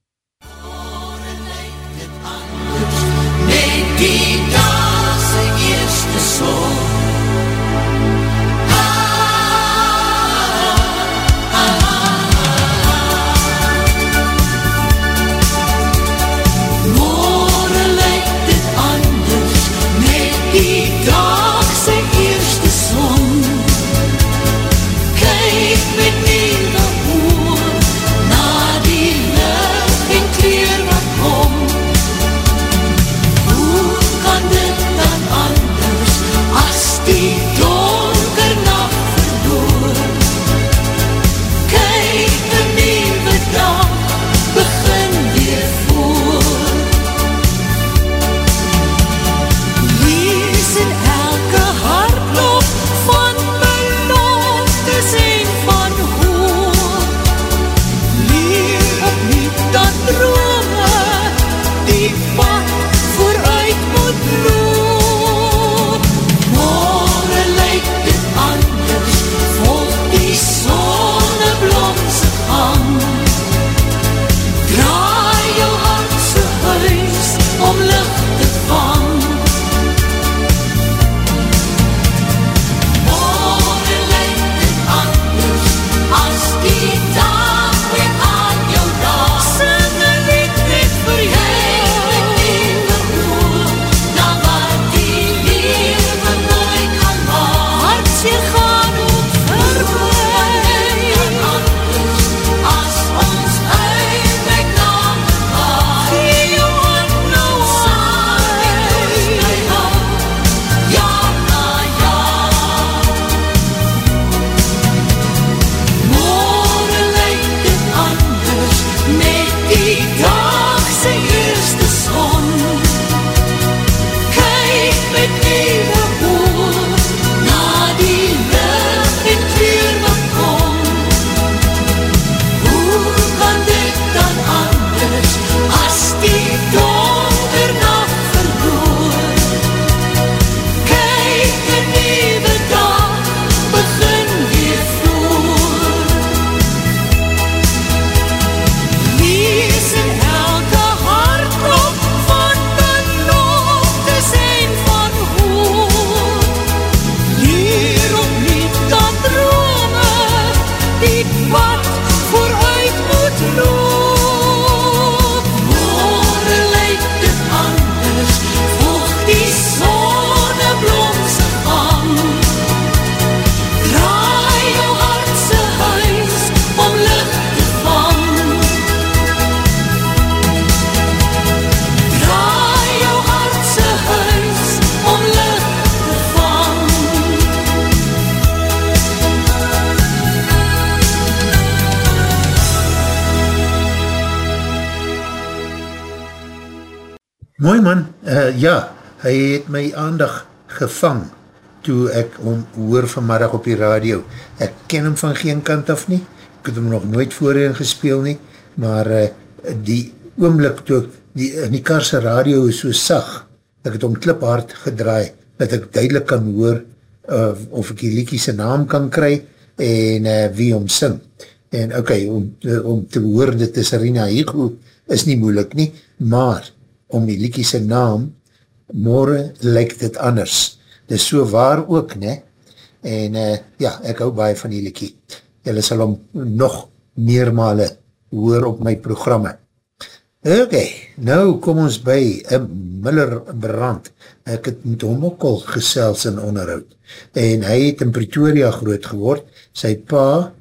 Speaker 4: Gevang toe ek hom hoor vanmiddag op die radio. Ek ken hom van geen kant af nie, ek het hom nog nooit voorheen gespeel nie, maar uh, die oomlik toe ek die, in die karse radio so sag, ek het hom kliphard gedraai, dat ek duidelik kan hoor uh, of ek die liekie sy naam kan kry en uh, wie hom sing. En oké, okay, om, om te hoor dit is Arina Higo is nie moeilik nie, maar om die liekie sy naam, morgen lyk dit anders. Dit is so waar ook, ne? En uh, ja, ek hou baie van die liekie. Julle sal hom nog meermale hoor op my programme. Ok, nou kom ons by een Miller Brand. Ek het met hom ook al gesels in onderhoud. En hy het in Pretoria groot geword. Sy pa,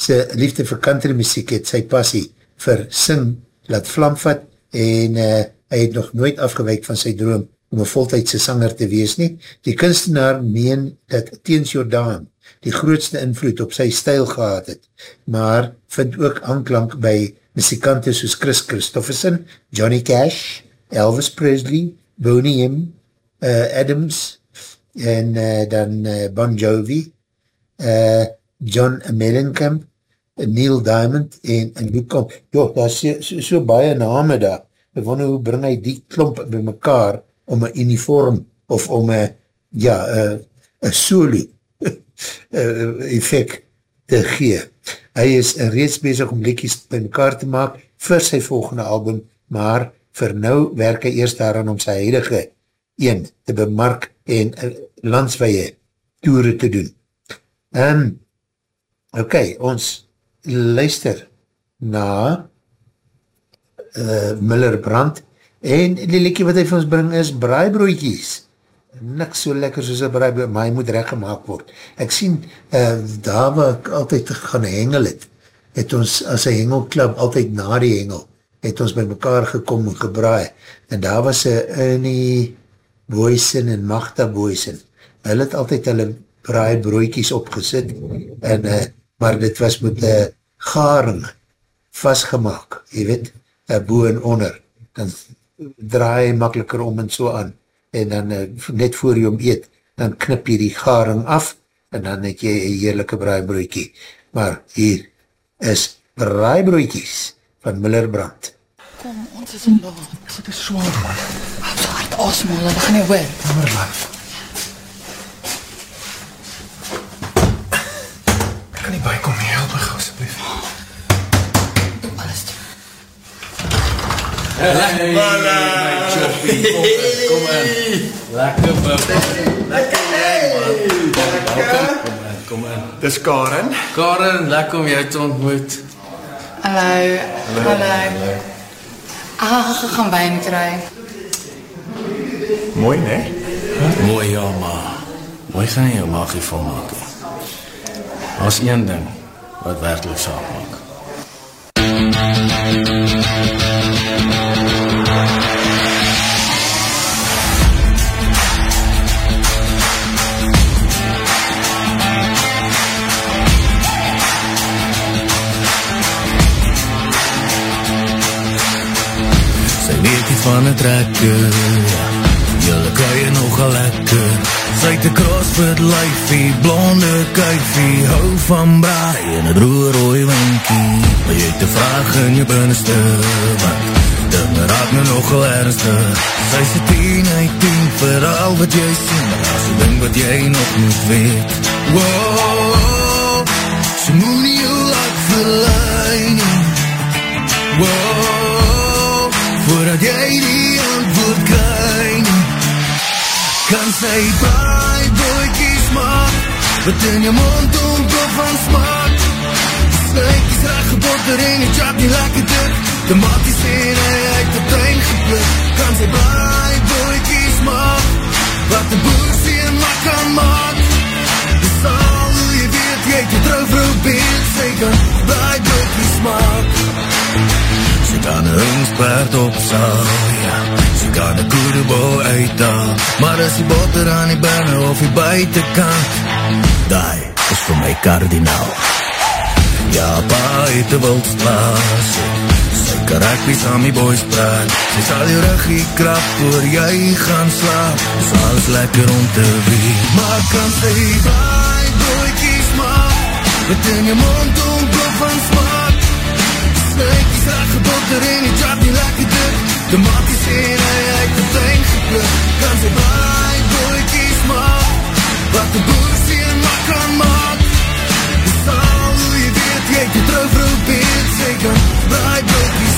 Speaker 4: sy liefde vir country muziek het sy passie vir sing, laat vlamvat en uh, hy het nog nooit afgewijk van sy droom om een voltijdse sanger te wees nie. Die kunstenaar meen dat Teens Jordaan die grootste invloed op sy stijl gehad het, maar vind ook aanklank by muzikante soos Chris Christofferson, Johnny Cash, Elvis Presley, Boney M, uh, Adams, en uh, dan uh, Bon Jovi, uh, John Mellencamp, Neil Diamond en, en Luke. Jo, daar is so, so baie name daar. Ek wonder hoe bring hy die klomp by mekaar om een uniform of om een ja, een solo <laughs> effect te gee. Hy is reeds bezig om lekkies by mekaar te maak vir sy volgende album, maar vir nou werk hy eerst daaraan om sy heilige een te bemark en landsweie toere te doen. Um, ok, ons luister na uh, Miller Brandt en die lekkie wat hy vir ons bring is braaibroekies. Niks so lekker soos een braaibroekie, maar hy moet recht gemaakt word. Ek sien, uh, daar waar ek altyd gaan hengel het, het ons as een hengelklub altyd na die hengel, het ons by mekaar gekom en gebraai. En daar was een die boeisen en Magda boeisen. Hulle het altyd hulle braaibroekies opgesit, en, uh, maar dit was met uh, garing vastgemaak, jy weet, boe en onder. Dan draai makkeliker om en so aan, en dan uh, net voor jy om eet, dan knip jy die garing af, en dan het jy een heerlijke braaibroekie. Maar hier is braaibroekies van Miller Brand.
Speaker 10: Kom, ons is in laat,
Speaker 7: dit is zwaar man.
Speaker 10: Hou so hard asmal, hulle gaan nie hoor. Nummer 5.
Speaker 13: Hey, my choppie, kom in, kom in. Lekker, bub. Lekker jy, man. Welkom, kom in, kom in.
Speaker 7: Dis Karen.
Speaker 13: Karen, lekker om jou te ontmoet.
Speaker 10: Hallo, hallo. Ah, ek gaan wijn kry.
Speaker 7: Mooi, ne?
Speaker 13: Mooi, ja, maar mooi gaan jy jou maagie volmaak. As een ding wat werkelijk saak maak.
Speaker 14: Sy van een trekker Julle kan jy nogal lekker. Sy het een crossfit lyfie Blonde kuifie Hou van braai en een droe rooi winkie. Maar jy het een vraag in jou binnenste Want dinge raak my nogal ernstig. Sy sê 10 uit 10 Vir al wat jy sien Maar as die ding wat jy nog moet weet. Wow, sy moet nie jou laat verlei nie Wow, Kan sy baie boekies maak Wat in jou mond omkop van smaak. Snuikies reg gebotter en die chap nie lekker dik. Tomaties en hy uit die tuin gepluk. Kan sy baie boekies maak Wat die boersie en mak kan maak. Dis al hoe jy weet jy het jou trouwvrou beeld Sy kan baie boekies maak. Sy kan een hingsperd opsaal, ja Sy kan een koedebol uitdaal Maar as die botter aan die binnen of die buitenkant Daai is vir my kardinaal. Ja, pa het een wildsplaas Sy
Speaker 5: Kan ek nie saam die boys praat. Sy sal jou ruggie krap voor jy gaan slaap. Dis alles lekker om te weet. Maar kan sy baie broekies maak? Wat in jou mond omklop van smaak. Snuikies raak gebotter en die chap nie lekker dik De maakies en hy uit die tuin gepluk Kan sy baie broekies maak Wat die boer sien maar kan maak Dis al hoe jy weet jy het die trouw vrou beet Sy kan baie broekies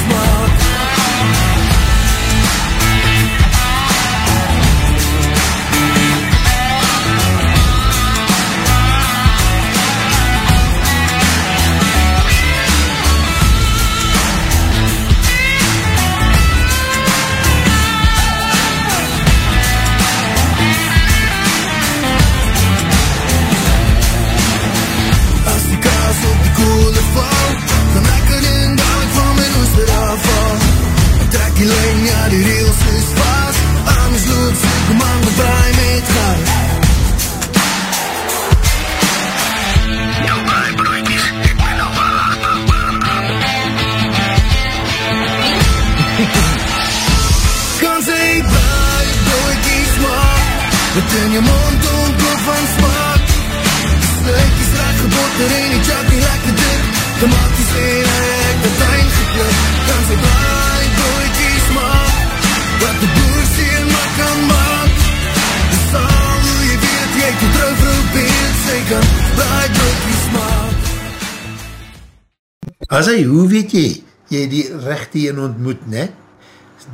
Speaker 5: lijn,
Speaker 4: As hy, hoe weet jy, jy die rechte een ontmoet, ne?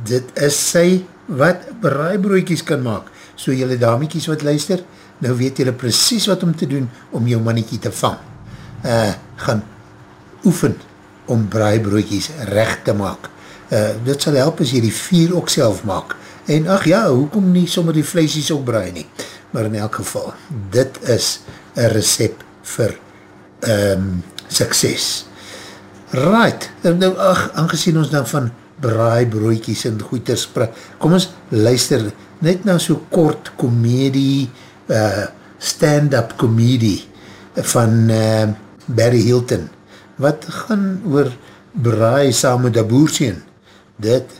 Speaker 4: Dit is sy wat braaibroekies kan maak. So jylle damiekies wat luister, nou weet jylle precies wat om te doen om jou mannetjie te vang. Uh, gaan oefen om braaibroekies recht te maak. Uh, dit sal help as jy die vier ook self maak. En ach ja, hoekom nie sommer die vleesies ook braai nie? Maar in elk geval, dit is een recept vir um, sukses. Right, nou ach, aangezien ons dan van braai broekies en goeiters praat, kom ons luister net na so kort komedie, uh, stand-up komedie van uh, Barry Hilton, wat gaan oor braai saam met die boersien. Dit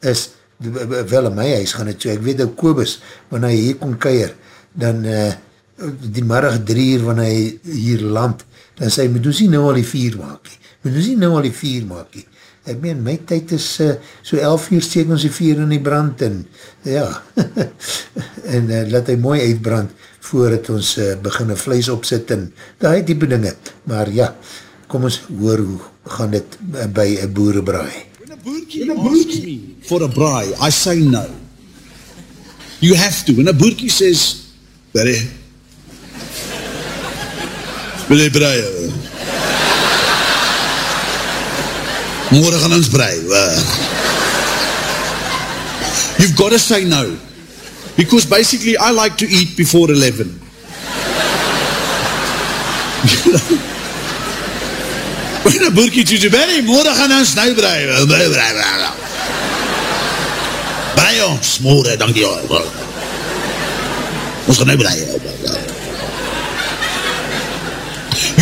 Speaker 4: is, wel in my huis gaan het so, ek weet dat Kobus, wanneer hy hier kom keir, dan uh, die middag drie uur wanneer hy hier land, dan sê hy, moet ons nie nou al die vier maak nie, moet ons nie nou al die vier maak nie, ek meen, my tyd is uh, so elf uur steek ons die vier in die brand <laughs> en ja, en uh, laat hy mooi uitbrand voordat ons uh, begin een vlees opzit en die type dinge, maar ja, kom ons hoor hoe gaan dit uh, by een boerebraai.
Speaker 15: When a boerkie me for a braai, I say no. You have to. When a boerkie says, Barry, wil jy braai? Morgen gaan ons braai. You've got to say no. Because basically I like to eat before 11. When a boerkie sê, Barry, morgen gaan ons nou braai. Braai, braai, braai. Braai ons, morgen, dankie. Ons gaan nou braai.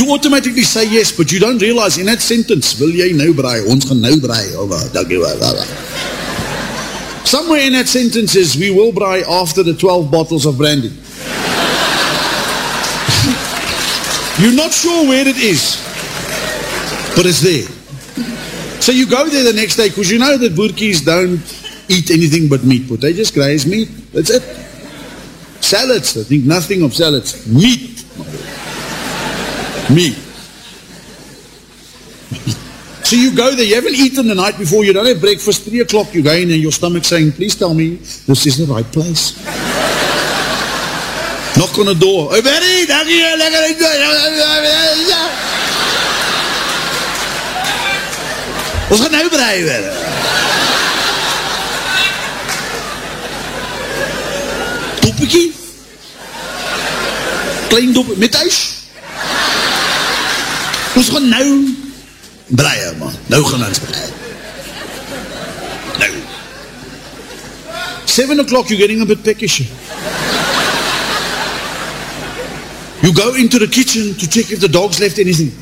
Speaker 15: You automatically say yes, but you don't realize in that sentence, wil jy nou braai, ons gaan nou braai, oh, dankie, Somewhere in that sentence is, we will braai after the 12 bottles of brandy. <laughs> You're not sure where it is, but it's there. So you go there the next day, because you know that boerkies don't eat anything but meat, but they just graze meat, that's it. Salads, I think nothing of salads, meat. Me. so you go there, you haven't eaten the night before, you don't have breakfast, 3 o'clock you go in and your stomach saying, please tell me, this is the right place. Knock on the door. Hey, Betty, dankie, lekker Ons gaan nou braai weer. Doppekie? Klein dop, met? Ons gaan nou braai, man. Nou gaan ons braai. Nou. Seven o'clock, you're getting a bit peckish. You go into the kitchen to check if the dogs left anything. <laughs>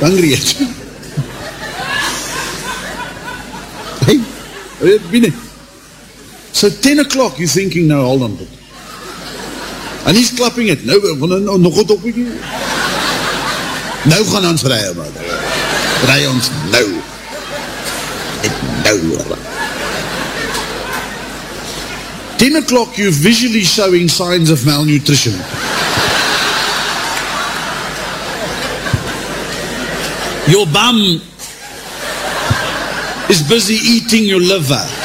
Speaker 15: Dan reed. Hey, binnen. So 10 o'clock you're thinking, no, hold on. And he's clapping it. Nou, van, nou nog wat op ek Nou gaan ons rij, man. Rij ons nou. Net nou. 10 o'clock you're visually showing signs of malnutrition. Your bum is busy eating your liver.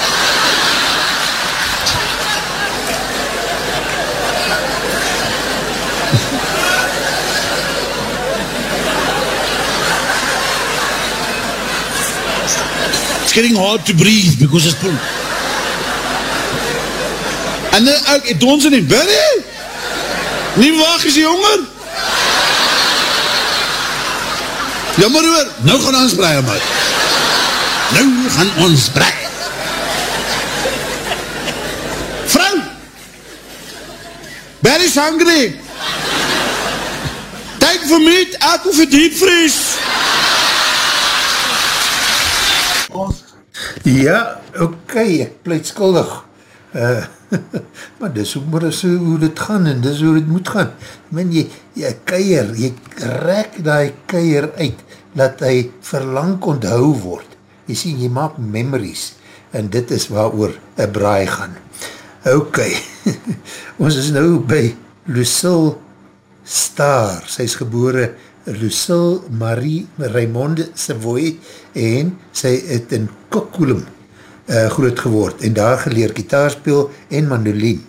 Speaker 15: Getting hard to breathe because it's full. En dan ook, het ons in die Barry? Nie wacht, is die honger? Jammer hoor, nou gaan ons brei, man. Nou gaan ons brei. Vrou! Barry's hungry. Take for meat, ek hoef het diep
Speaker 4: Ja, ok, ek pleit skuldig. Uh, <laughs> maar dis ook maar so hoe dit gaan en dis hoe dit moet gaan. Men, jy, jy keier, jy rek die keier uit, dat hy verlang onthou word. Jy sien, jy maak memories en dit is waar oor een braai gaan. Ok, <laughs> ons is nou by Lucille Star, sy is gebore Lucille Marie Raymonde Savoy en sy het in Kokkoelum uh, groot geword en daar geleer gitaarspeel en mandolien.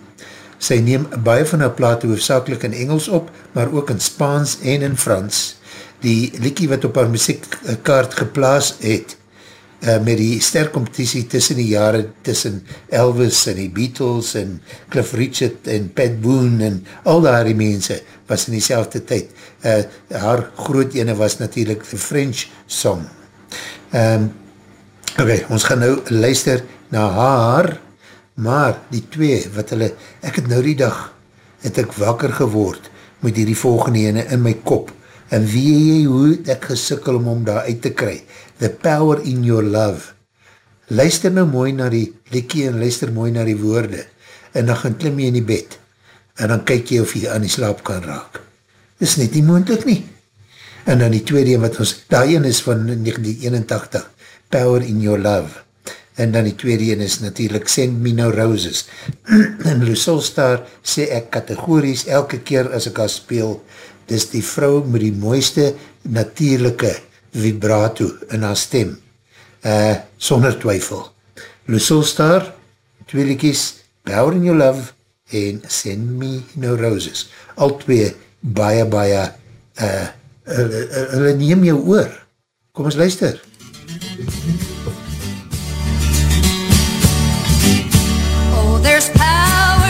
Speaker 4: Sy neem baie van haar plate hoofdzakelik in Engels op, maar ook in Spaans en in Frans. Die liekie wat op haar muziekkaart geplaas het, uh, met die sterk competitie tussen die jare tussen Elvis en die Beatles en Cliff Richard en Pat Boone en al die mense was in die selfde tyd. Uh, haar groot ene was natuurlijk The French Song. Um, Ok, ons gaan nou luister na haar, maar die twee wat hulle, ek het nou die dag, het ek wakker geword met die volgende ene in my kop, en wie jy hoe ek gesikkel om om daar uit te kry, the power in your love. Luister nou mooi na die likkie en luister mooi na die woorde, en dan gaan klim jy in die bed, en dan kyk jy of jy aan die slaap kan raak. Dis net nie moendlik nie. En dan die tweede wat ons, daar een is van 1981, Power in Your Love. En dan die tweede een is natuurlijk Send Me No Roses. <clears throat> en Lucille Star sê ek kategories elke keer as ek haar speel, dis die vrou met die mooiste natuurlijke vibrato in haar stem. Uh, sonder twyfel. Lucille Star, tweelikies, Power in Your Love en Send Me No Roses. Al twee baie, baie, uh, hulle, hulle neem jou oor. Kom ons luister.
Speaker 16: Oh, there's power,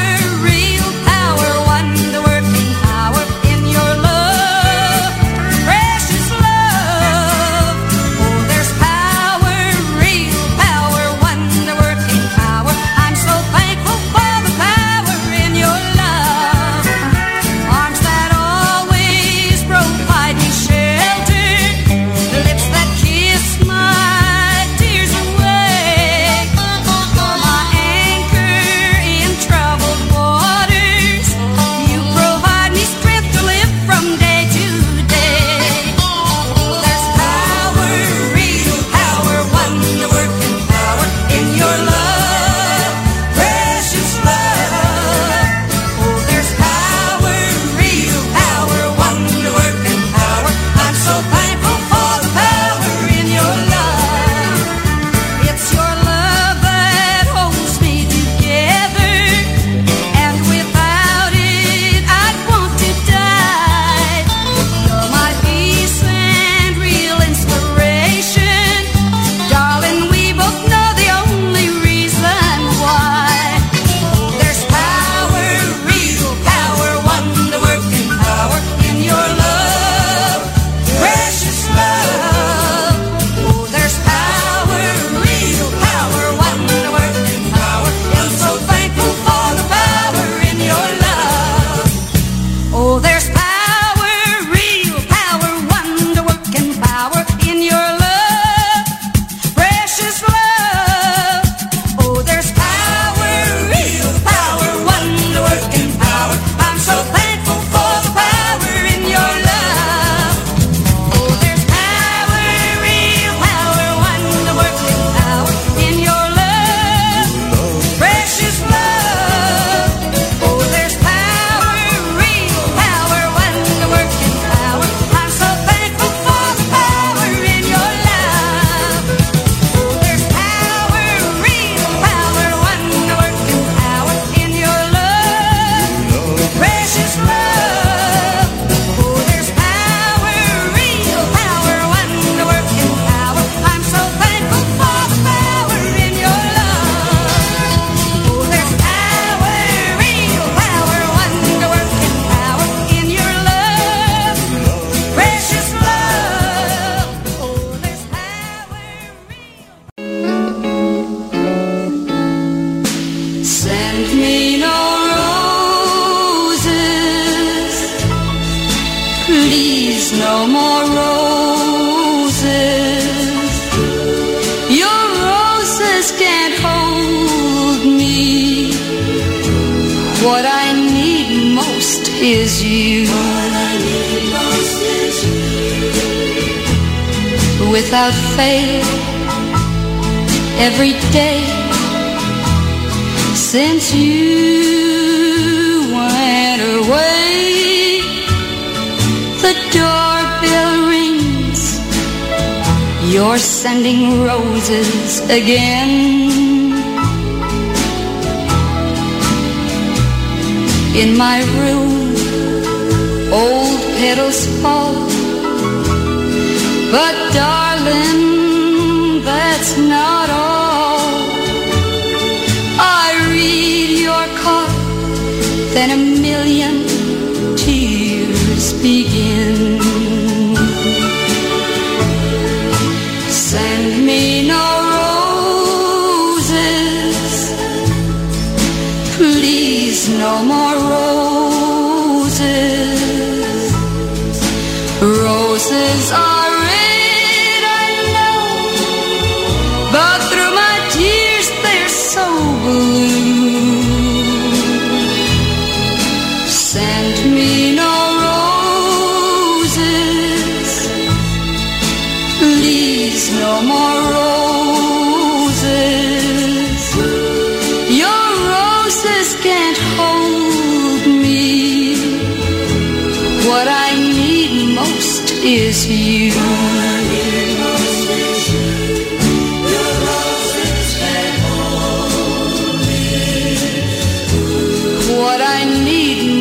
Speaker 16: you.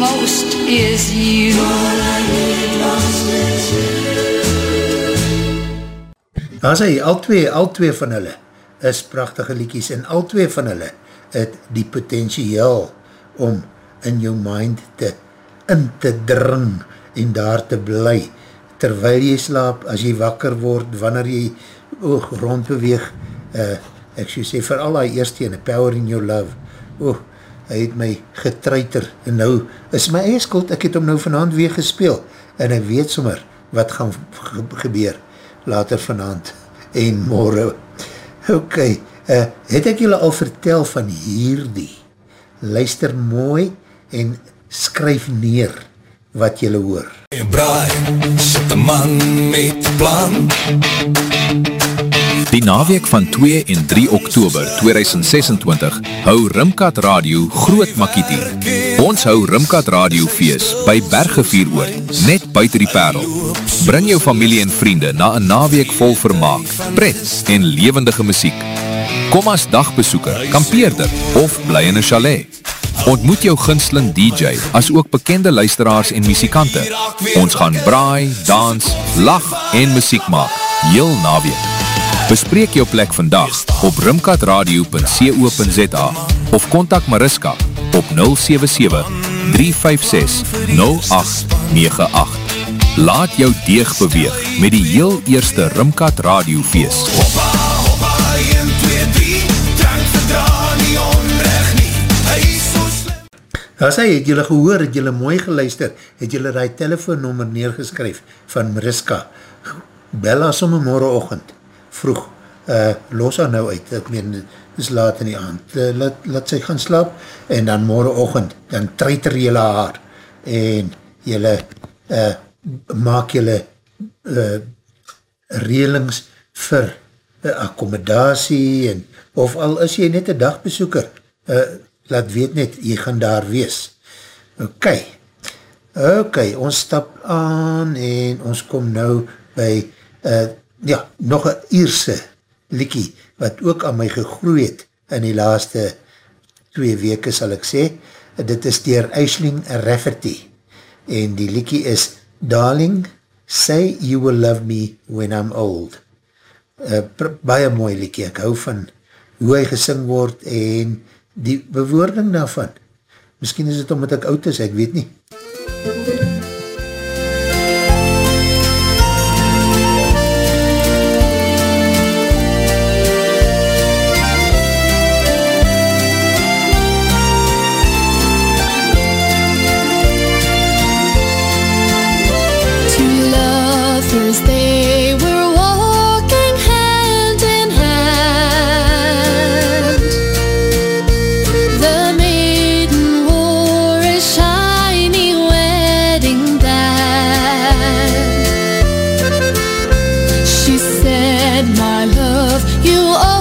Speaker 16: Most is you.
Speaker 4: Daar sê, al twee, al twee van hulle is prachtige liedjies en al twee van hulle het die potentieel om in jou mind te in te dring en daar te bly terwyl jy slaap, as jy wakker word, wanneer jy oog rondbeweeg, uh, ek so sê, vooral die eerste ene, Power in Your Love, oog, hy het my getruiter, en nou is my eie skuld, ek het hom nou vanavond weer gespeel, en ek weet sommer wat gaan ge gebeur later vanavond en morgen. Ok, uh, het ek julle al vertel van hierdie? Luister mooi en skryf neer wat julle hoor.
Speaker 6: Braai, sit een man met plan.
Speaker 9: Die naweek van 2 en 3 oktober 2026 hou Rimkat Radio Groot Makiti. Ons hou Rimkat Radio feest by Bergevieroord, net buiten die perl. Bring jou familie en vriende na een naweek vol vermaak, pret en levendige muziek. Kom as dagbesoeker, kampeerder of bly in een chalet. Ontmoet jou gunsteling DJ, as ook bekende luisteraars en muzikante. Ons gaan braai, dans, lach en muziek maak, heel naweek. Bespreek jou plek vandag op rimkatradio.co.za of kontak Mariska op 077-356-0898. Laat jou deeg beweeg met die heel eerste Rimkat Radio feest.
Speaker 3: Hoppa,
Speaker 4: As hy, het julle gehoor, het julle mooi geluister, het julle die telefoonnummer neergeskryf van Mariska. Bel haar somme morgenochtend, vroeg, uh, los haar nou uit, ek meen, is laat in die aand, uh, laat, laat sy gaan slaap, en dan morgenochtend, dan treiter julle haar, en julle uh, maak julle uh, relings vir uh, accommodatie, en, of al is jy net een dagbesoeker, uh, laat weet net, jy gaan daar wees. Ok, ok, ons stap aan, en ons kom nou by, uh, ja, nog een Ierse liekie, wat ook aan my gegroeid het, in die laaste twee weke sal ek sê, dit is dier Aisling Rafferty, en die liekie is Darling, say you will love me when I'm old. Uh, baie mooi liekie, ek hou van hoe hy gesing word en die bewoording daarvan. Misschien is het omdat ek oud is, ek weet nie.
Speaker 17: Two You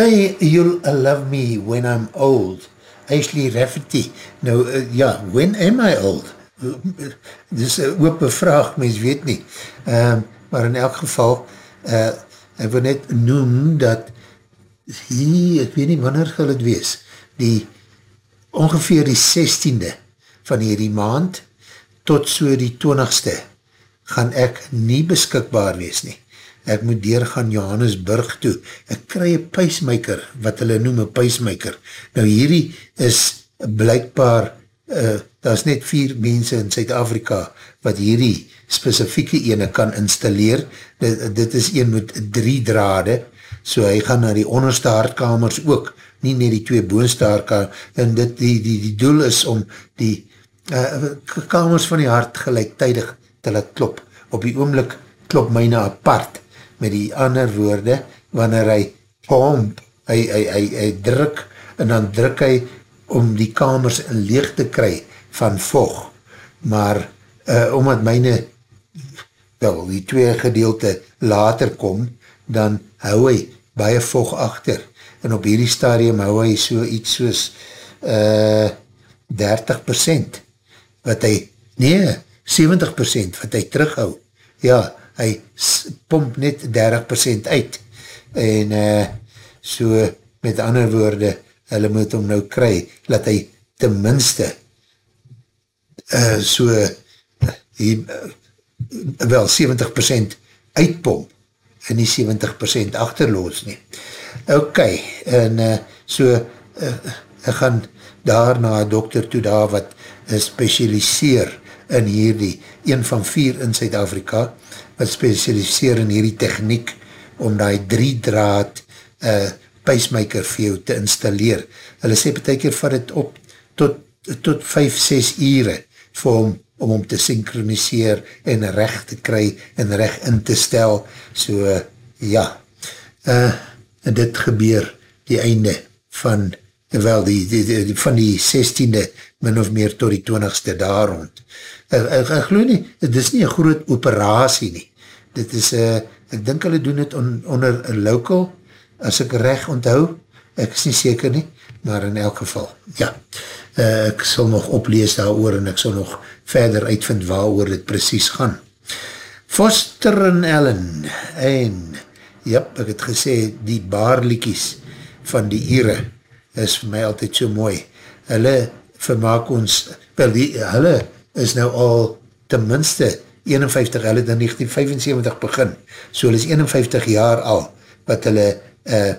Speaker 17: Say You'll Love Me When I'm Old,
Speaker 4: Ashley Rafferty. Nou, uh, ja, when am I old? Dis een open vraag, mens weet nie. Um, maar in elk geval, uh, ek wil net noem dat hier, ek weet nie wanneer gaan het wees, die ongeveer die 16e van hierdie maand tot so die 20ste gaan ek nie beskikbaar wees nie. Ek moet deurgaan Johannesburg toe. Ek kry een pacemaker, wat hulle noem een pacemaker. Nou hierdie is blijkbaar, uh, daar is net vier mense in Suid-Afrika wat hierdie specifieke ene kan installeer. Dit, dit is een met drie drade, so hy gaan na die onderste hartkamers ook, nie net die twee boonste hartkamers, en dit, die, die, die doel is om die uh, kamers van die hart gelijktijdig te laat klop. Op die oomlik klop myne apart, met die ander woorde, wanneer hy pomp, hy, hy, hy, hy druk, en dan druk hy om die kamers leeg te kry van vog, maar uh, omdat myne wel, die twee gedeelte later kom, dan hou hy baie vog achter, en op hierdie stadium hou hy so iets soos uh, 30%, wat hy, nee, 70% wat hy terughou, ja, hy pomp net 30% uit, en uh, so, met ander woorde, hulle moet hom nou kry, laat hy tenminste uh, so hier, uh, wel 70% uitpomp, en nie 70% achterloos nie. Ok, en uh, so, uh, ek gaan daar na dokter toe daar wat uh, specialiseer in hierdie, een van vier in Zuid-Afrika, wat specialiseer in hierdie techniek om die drie draad uh, pacemaker vir jou te installeer. Hulle sê betekeer vat het op tot, tot 5-6 ure vir hom, om hom te synchroniseer en recht te kry en recht in te stel. So, uh, ja, uh, dit gebeur die einde van, wel, die, die, die, van die 16e min of meer tot die 20ste daar rond. Ek, ek, ek geloof nie, dit is nie een groot operatie nie. Dit is een ek dink hulle doen het on, onder een local, as ek recht onthou, ek is nie seker nie, maar in elk geval, ja, uh, ek sal nog oplees daar en ek sal nog verder uitvind waar oor dit precies gaan. Foster en Ellen, en, jyp, ek het gesê, die baarliekies van die Ire, is vir my altyd so mooi. Hulle vermaak ons, wel die, hulle is nou al tenminste 51, hulle het in 1975 begin, so hulle is 51 jaar al, wat hulle uh,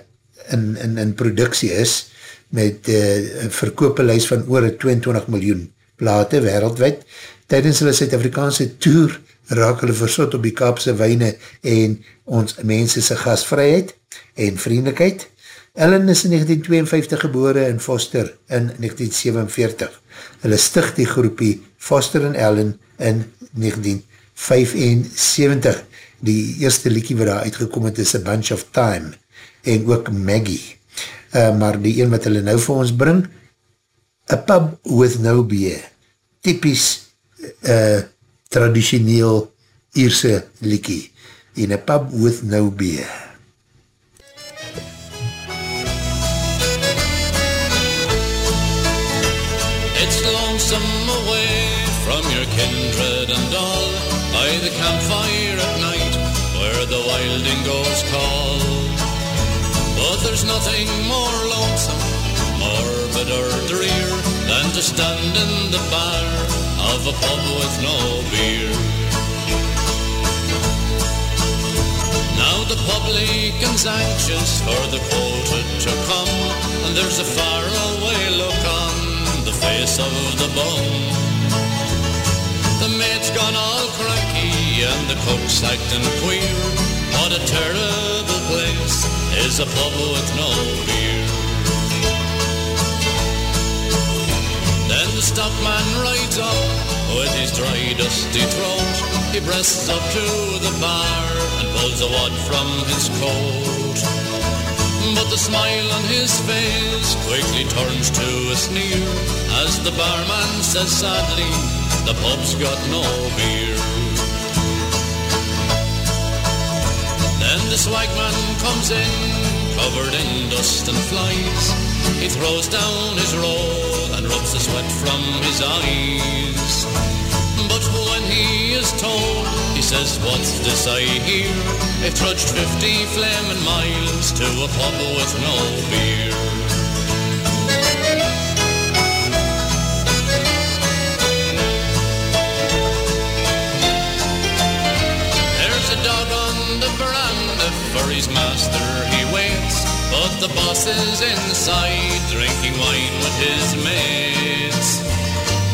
Speaker 4: in, in, in productie is, met uh, verkoopelijst van oor 22 miljoen plate wereldwijd. Tijdens hulle Suid-Afrikaanse tour raak hulle versot op die Kaapse wijne en ons mensese gasvrijheid en vriendelijkheid. Ellen is in 1952 gebore en Foster in 1947. Hulle sticht die groepie Foster en Ellen in 1975. Die eerste liekie wat daar uitgekom het is A Bunch of Time en ook Maggie. Uh, maar die een wat hulle nou vir ons bring, A Pub with No Beer. Typisch uh, traditioneel Ierse liekie. In A Pub with No Beer.
Speaker 8: It's lonesome away from your kindred the campfire at night Where the wilding goes call But there's nothing more lonesome More bitter drear Than to stand in the bar Of a pub with no beer Now the publican's anxious For the quota to come And there's a faraway look on the face of the bum. The mate's gone cranky and the cook's acting queer. What a terrible place is a pub with no beer. Then the stockman rides up with his dry dusty throat. He breasts up to the bar and pulls a wad from his coat. But the smile on his face quickly turns to a sneer As the barman says sadly, the pub's got no beer Then the swagman comes in, covered in dust and flies He throws down his roll and rubs the sweat from his eyes But when he is told, he says, what's this I hear? They've trudged 50 flaming miles to a pub with no beer. His master he waits, but the boss is inside drinking wine with his mates.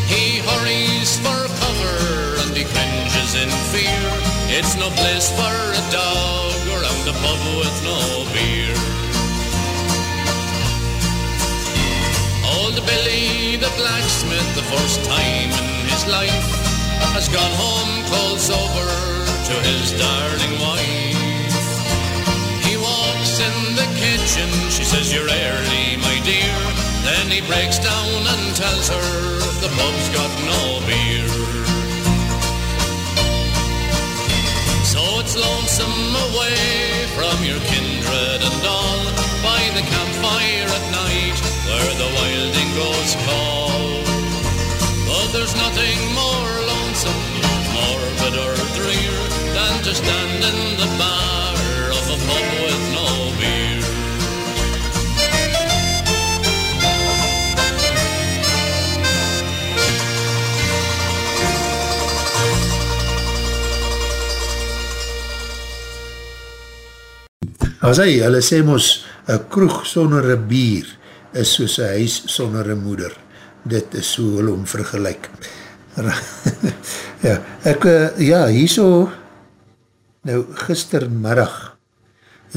Speaker 8: He hurries for cover and he cringes in fear. It's no place for a dog around a pub with no beer. Old Billy the blacksmith, the first time in his life, has gone home cold sober to his darling wife. In the kitchen, she says, You're early, my dear. Then he breaks down and tells her the pub's got no beer. So it's lonesome away from your kindred and all by the campfire at night where the wilding goes call. But there's nothing more lonesome, more bitter drear than to stand in the bar of a pub
Speaker 4: As hy, hulle sê mos, een kroeg sonder een bier is soos een huis sonder een moeder. Dit is so hulle om vergelijk. <laughs> ja, ek, uh, ja, hierso, nou, gistermiddag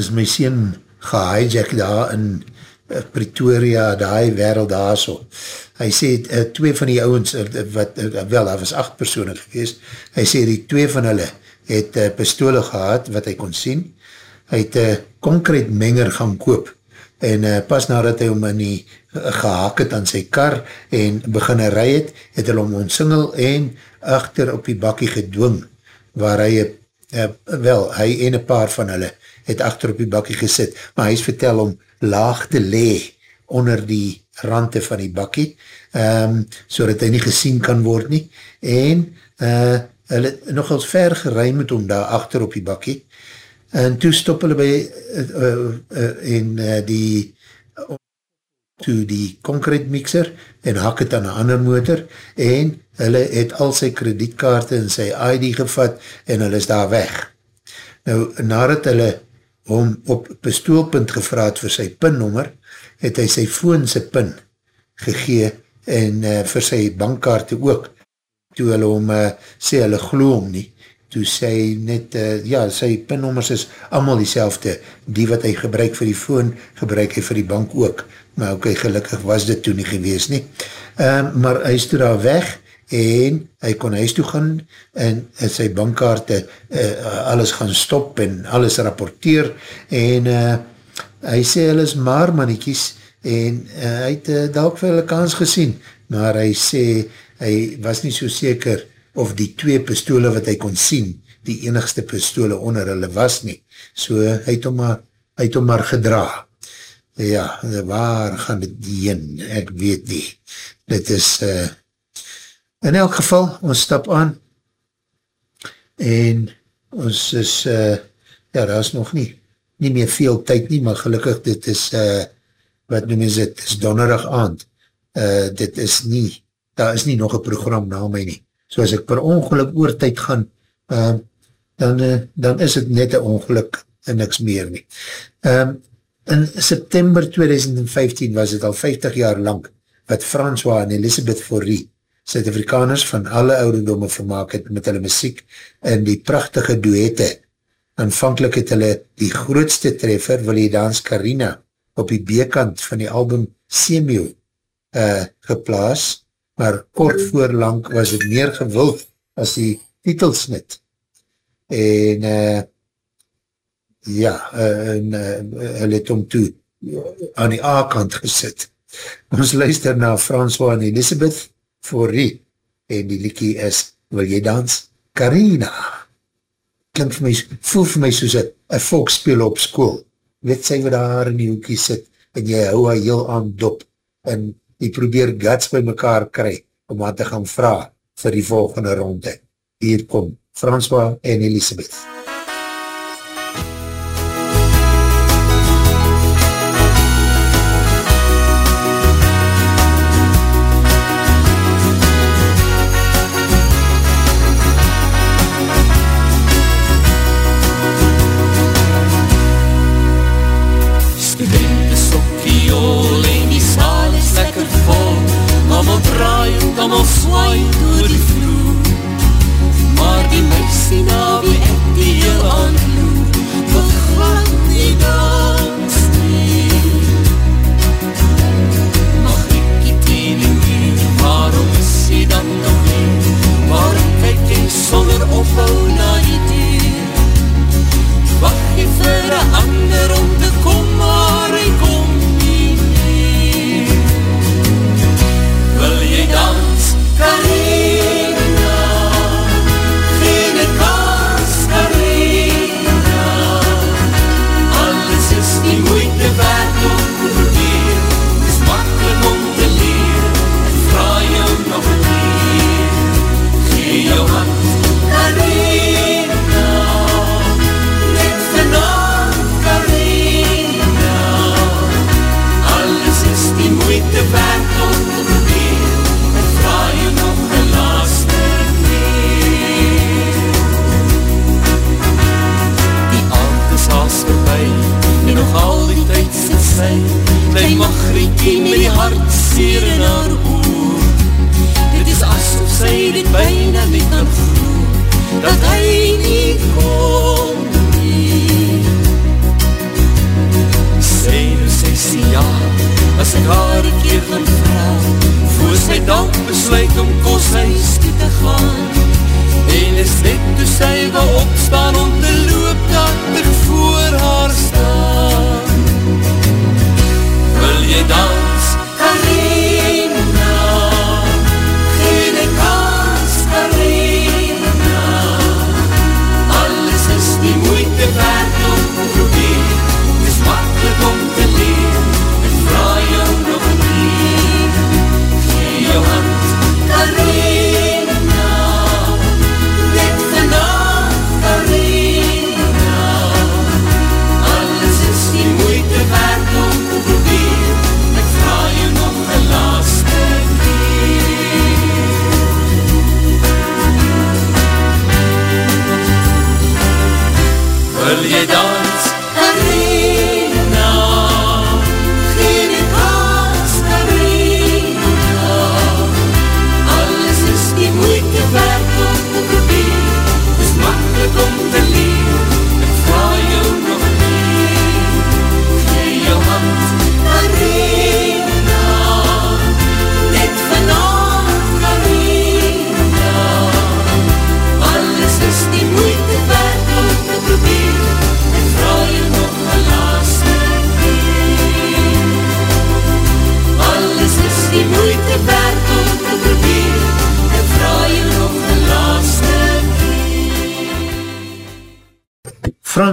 Speaker 4: is my sien gehijack daar in uh, Pretoria, die wereld daar so. Hy sê, uh, twee van die ouwens, uh, wat, uh, wel, daar was acht persoon geweest, hy sê, die twee van hulle het uh, pistole gehad, wat hy kon sien, hy het een concrete menger gaan koop en uh, pas nadat hy hom in die uh, gehaak het aan sy kar en begin ry het, het hy hom ontsingel en achter op die bakkie gedwing waar hy een uh, wel, hy en een paar van hulle het achter op die bakkie gesit, maar hy is vertel om laag te lee onder die rante van die bakkie, um, so dat hy nie gesien kan word nie, en uh, hulle nogals ver geruim met om daar achter op die bakkie, en toe stop hulle by uh, uh, uh, en uh, die toe die concrete mixer en hak het aan een ander motor en hulle het al sy kredietkaarte en sy ID gevat en hulle is daar weg. Nou, nadat hulle hom op pistoolpunt gevraad vir sy pinnummer, het hy sy phone sy pin gegee en uh, vir sy bankkaarte ook. Toe hulle hom uh, sê hulle glo hom nie, toe sê net, uh, ja, sy pinnummers is allemaal die die wat hy gebruik vir die phone, gebruik hy vir die bank ook, maar ok, gelukkig was dit toe nie gewees nie. Um, maar hy is toe daar weg, en hy kon huis toe gaan en sy bankkaarte uh, alles gaan stop en alles rapporteer en uh, hy sê hulle is maar mannetjies en uh, hy het uh, dalk vir hulle kans gesien maar hy sê hy was nie so seker of die twee pistole wat hy kon sien die enigste pistole onder hulle was nie. So hy het hom maar, hy het hom maar gedra. Ja, waar gaan dit heen? Ek weet nie. Dit is uh, In elk geval, ons stap aan. En ons is, uh, ja, daar is nog nie, nie meer veel tyd nie, maar gelukkig dit is, uh, wat noem is dit, is donderdag aand, uh, dit is nie, daar is nie nog een program na my nie. So as ek per ongeluk oor tyd gaan, uh, dan, uh, dan is het net een ongeluk en niks meer nie. Um, in September 2015 was het al 50 jaar lang wat François en Elisabeth Forrie Suid-Afrikaners van alle ouderdomme vermaak het met hulle muziek en die prachtige duette. Aanvankelijk het hulle die grootste treffer, wil jy dans Carina, op die B-kant van die album Semio uh, geplaas, maar kort voorlang was het meer gewild as die titelsnit. En uh, ja, uh, en uh, hulle het om toe aan die A-kant gesit. Ons luister na François en Elisabeth, Forrie en die liekie is Wil jy dans? Carina klink vir my, voel vir my soos een volkspeel op school weet sy wat daar in die hoekie sit en jy hou haar heel aan dop en jy probeer guts by mekaar kry om aan te gaan vraag vir die volgende ronde. Hier kom François en Elisabeth.
Speaker 18: allemaal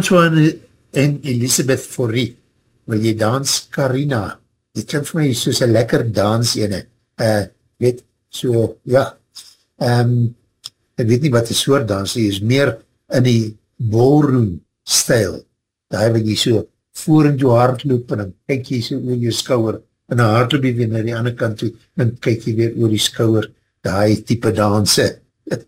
Speaker 4: François en- Elisabeth Forrie, wil jy dans Carina? Dit klink vir my soos een lekker dans ene. Uh, weet, so, ja. Um, ek weet nie wat die soort dans is, is meer in die ballroom stijl. Daar wat jy so voor in jou hardloop en dan kyk jy so oor jou skouwer en dan hardloop jy weer na die ander kant toe en kyk jy weer oor die skouwer. Die type danse. <laughs>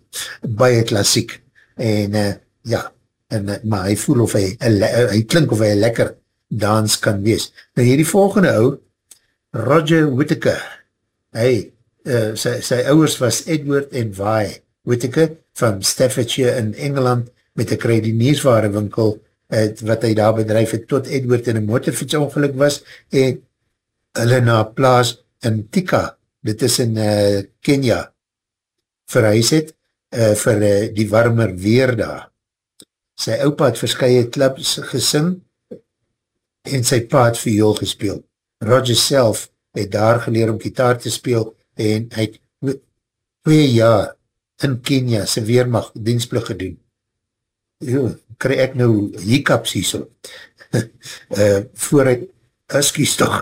Speaker 4: Baie klassiek. En uh, ja, en, uh, maar hy voel of hy, le- hy klink of hy lekker dans kan wees. Nou hierdie volgende ou, Roger Whittaker, hy, uh, sy, sy ouwers was Edward en Vi Whittaker van Staffordshire in Engeland met een krediniersware winkel uh, wat hy daar bedrijf het tot Edward in een motorfiets ongeluk was en hulle na plaas in Tika, dit is in uh, Kenya, verhuis het uh, vir uh, die warmer weer daar. Sy opa het verskye clubs gesing en sy pa het viool gespeel. Roger self het daar geleer om gitaar te speel en hy het twee jaar in Kenia sy weermacht dienstplig gedoen. Jo, kry ek nou hiccups hier so. uh, <laughs> voor hy, huskies toch,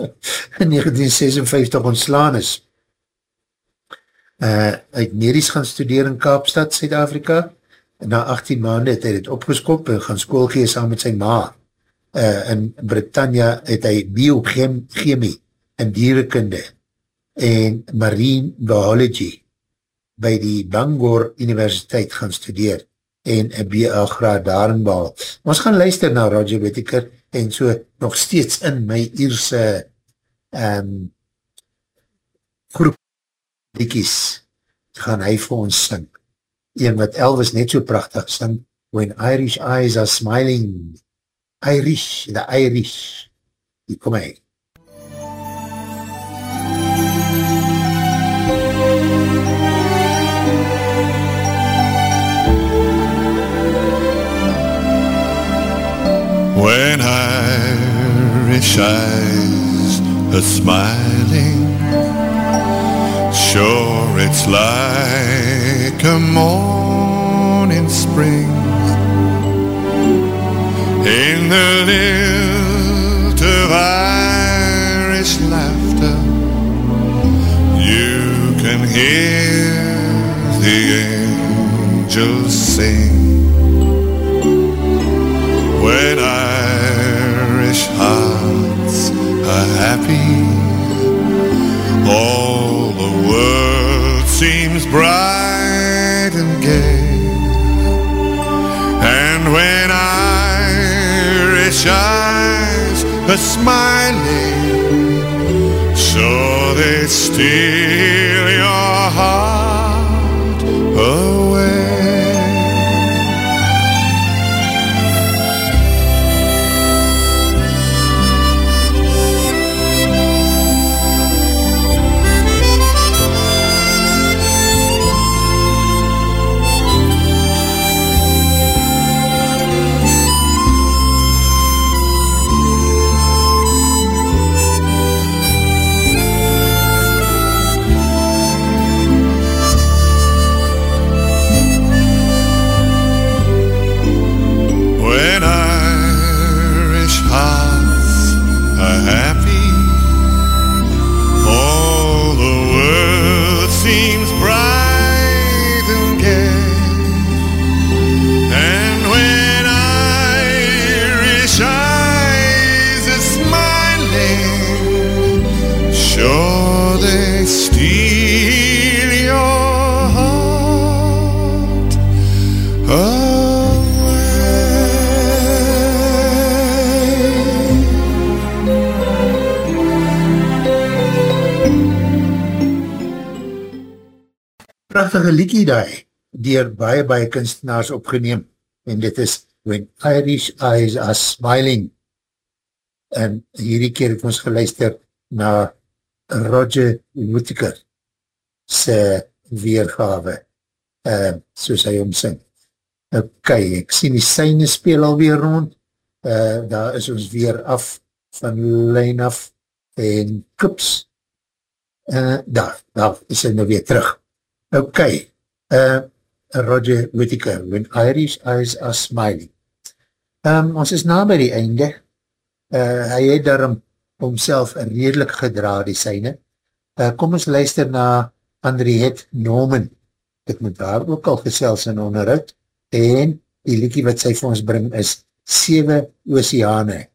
Speaker 4: <laughs> in 1956 ontslaan is. Uh, hy het medisch gaan studeer in Kaapstad, Suid-Afrika, na 18 maanden het hy dit opgeskop en gaan school gee saam met sy ma. Uh, in Britannia het hy biochemie en dierekunde en marine biology by die Bangor Universiteit gaan studeer en een BA graad daarin behal. Ons gaan luister na Roger Whittaker en so nog steeds in my Ierse um, groep diekies gaan hy vir ons sing. Een wat Elvis net so prachtig sing, When Irish Eyes Are Smiling, Irish, the Irish, die kom hy.
Speaker 13: When Irish eyes are smiling, sure it's like a morning spring in the lilt of Irish laughter. You can hear the angels sing when Irish hearts are happy. All the world seems bright and gay. And when Irish eyes are smiling, so they steal your heart
Speaker 4: prachtige liedje daai, dier baie, baie kunstenaars opgeneem, en dit is When Irish Eyes Are Smiling, en hierdie keer het ons geluister na Roger Whittaker sy weergave, uh, soos hy omsing. Ok, ek sien die syne speel alweer rond, uh, daar is ons weer af van lijn af, en kups, uh, daar, daar is hy nou weer terug. Ok, uh, Roger Whittaker, When Irish Eyes Are Smiling. Um, ons is na by die einde. Uh, hy het daarom homself redelijk gedra, die syne. Uh, kom ons luister na Andriette Norman. Ek moet daar ook al gesels in onderhoud. En die liekie wat sy vir ons bring is Sewe Oceane.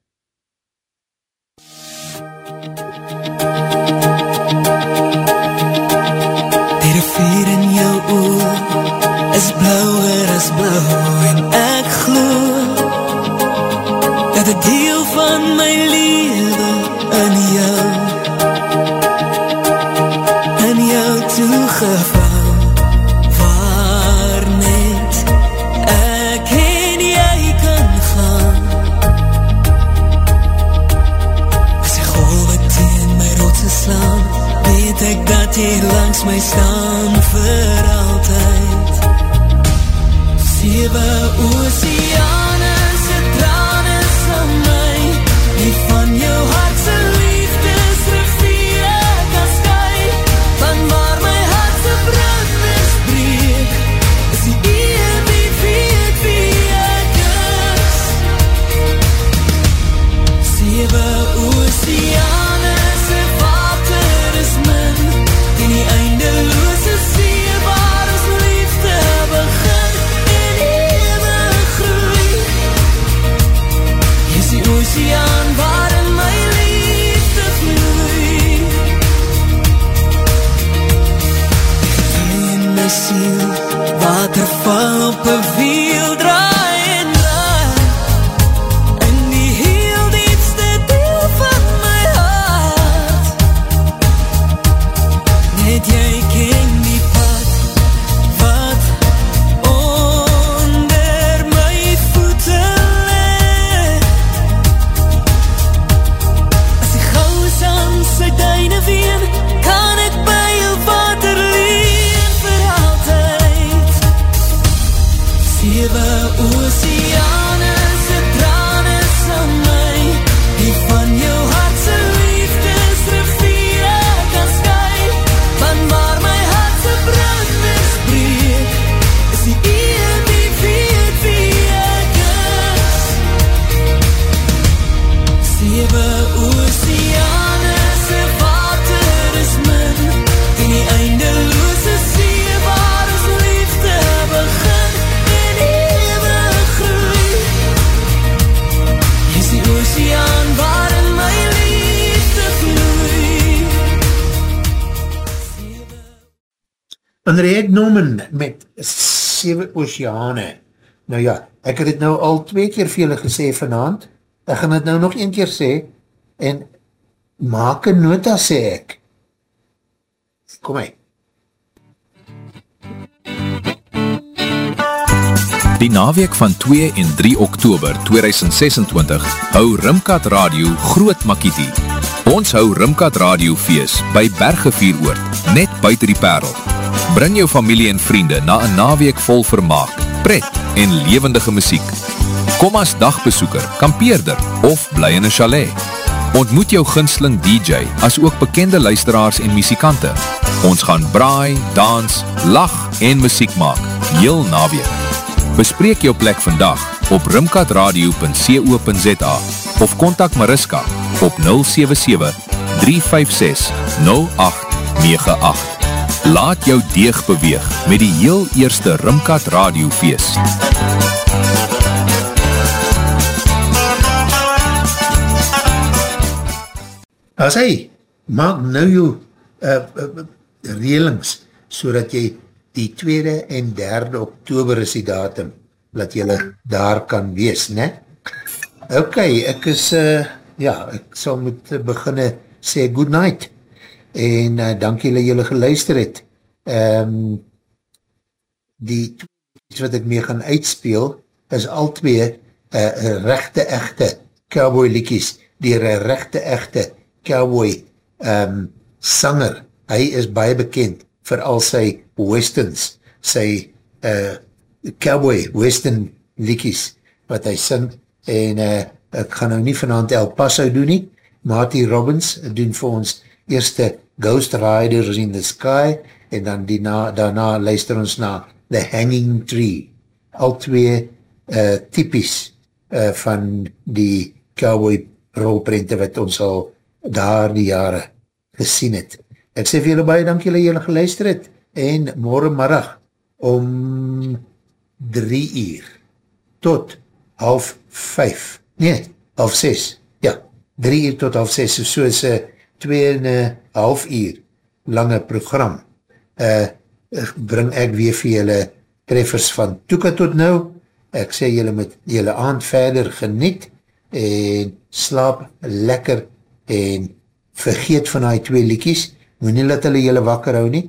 Speaker 18: Sewe Oceane.
Speaker 4: Nou ja, ek het het nou al twee keer vir julle gesê vanavond, ek gaan het nou nog een keer sê, en maak een nota sê ek. Kom hy.
Speaker 9: Die naweek van 2 en 3 oktober 2026 hou Rimkat Radio Groot Makiti. Ons hou Rimkat Radio feest by Bergevieroord, net buiten die perl. Bring jou familie en vriende na een naweek vol vermaak, pret en levendige muziek. Kom as dagbesoeker, kampeerder of bly in een chalet. Ontmoet jou gunsteling DJ as ook bekende luisteraars en muzikante. Ons gaan braai, dans, lach en muziek maak, heel naweek. Bespreek jou plek vandag op rimkatradio.co.za of kontak Mariska op 077-356-0898. Laat jou deeg beweeg met die heel eerste Rimkat Radio feest.
Speaker 4: As hy, maak nou jou uh, uh, relings, so dat jy die 2de en 3de oktober is die datum, dat jylle daar kan wees, ne? Ok, ek is, uh, ja, ek sal moet beginne sê good night, en uh, dank jylle jylle geluister het. Um, die iets wat ek mee gaan uitspeel, is al twee uh, rechte echte cowboy liekies, dier rechte echte cowboy um, sanger. Hy is baie bekend vir al sy westerns, sy uh, cowboy western liekies, wat hy sing, en uh, ek gaan nou nie vanavond El Paso doen nie, Marty Robbins doen vir ons eerste Ghost Riders in the Sky, en dan die na, daarna luister ons na The Hanging Tree. Al twee uh, typies uh, van die cowboy rolprente wat ons al daar die jare gesien het. Ek sê vir julle baie dank julle julle geluister het en morgenmiddag om drie uur tot half vijf, nee, half ses, ja, drie uur tot half ses, so is een twee en een half uur lange program uh, bring ek weer vir julle treffers van Toeka tot nou. Ek sê julle met julle aand verder geniet en slaap lekker en vergeet van die twee liekies. Moet nie laat hulle julle wakker hou nie.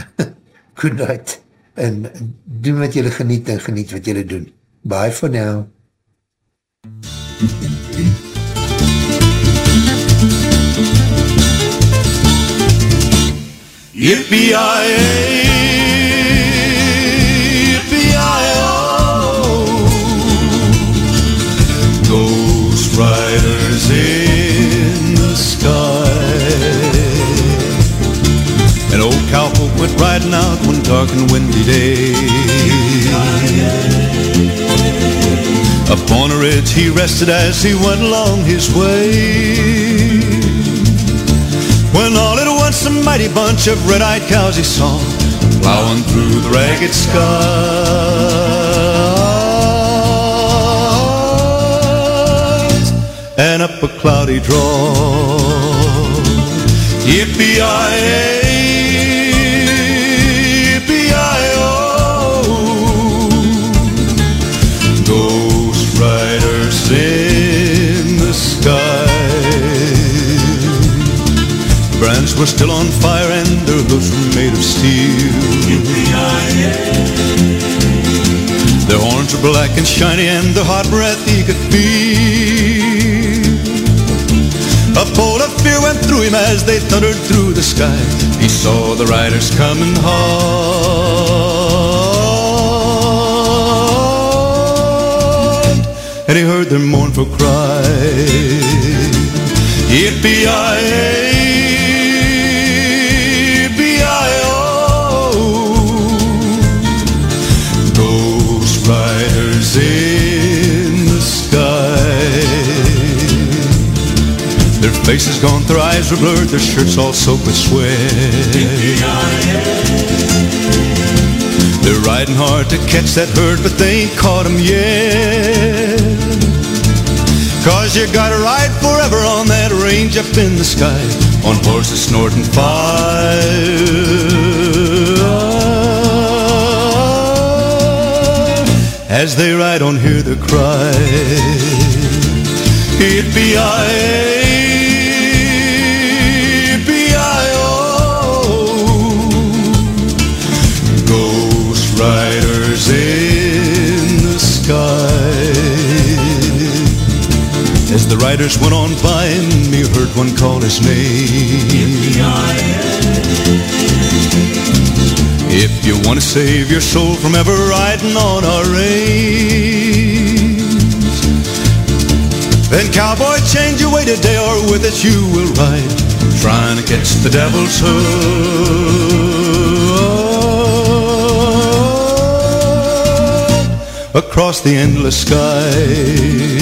Speaker 4: <laughs> Good night. En doen wat julle geniet en geniet wat julle doen. Bye for now.
Speaker 14: Yippee-yi-yi, yippee-yi-oh. Ghost riders in the sky. An old cowpoke went riding out one dark and windy day. Upon a ridge he rested as he went along his way. Once a mighty bunch of red-eyed cows he saw plowing through the ragged skies and up a cloudy draw. Yippee-yi-yi, were still on fire and their hooves were made of steel. Their horns were black and shiny and the hot breath he could feel. A bolt of fear went through him as they thundered through the sky. He saw the riders coming hard, and he heard their mournful cry. Yippee-yi-yi, faces gone, their eyes were blurred, their shirts all soaked with sweat. They're riding hard to catch that herd, but they ain't caught 'em yet. Cause you gotta ride forever on that range up in the sky On horses snorting fire As they ride on hear the cry Yippee-yi-yi, as the riders went on by he heard one call his name. If you want to save your soul from ever riding on our range, then cowboy, change your way today, or with us you will ride, trying to catch the devil's hood across the endless skies.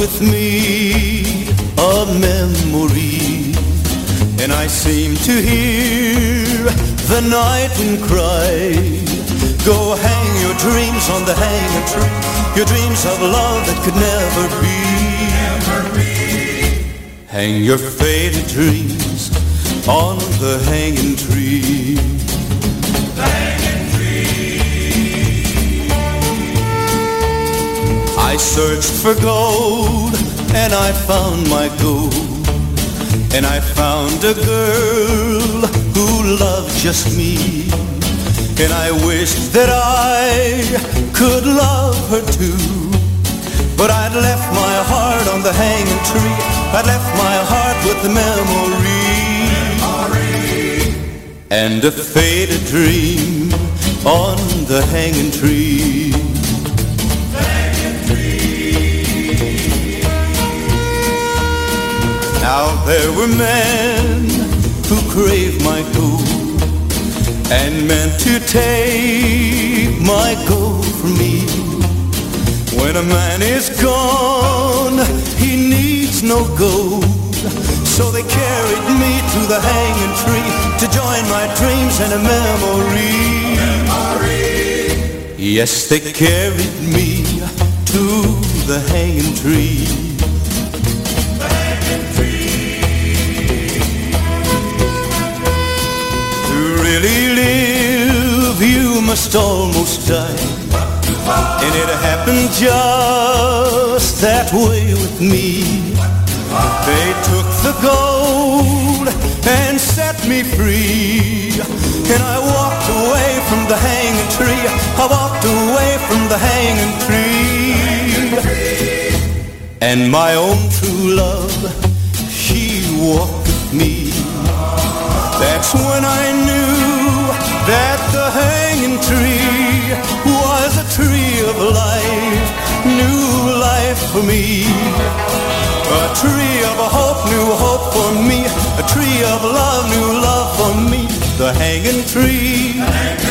Speaker 14: with me a memory And I seem to hear the night wind cry Go hang your dreams on the hanging tree. Your dreams of love that could never be. Hang your faded dreams on the hanging tree. Searched for gold and I found my gold. And I found a girl who loved just me. And I wished that I could love her too. But I'd left my heart on the hanging tree. I'd left my heart with the memory. And a faded dream on the hanging tree. Now there were men who craved my gold and meant to take my gold from me. When a man is gone, he needs no gold. So they carried me to the hanging tree to join my dreams and a memory. Yes, they carried me to the hanging tree. Must almost die. And it happened just that way with me. They took the gold and set me free. And I walked away from the hanging tree. I walked away from the hanging tree. And my own true love, she walked with me. That's when I knew for me. A tree of hope, new hope for me. A tree of love, new love for me. The hanging tree.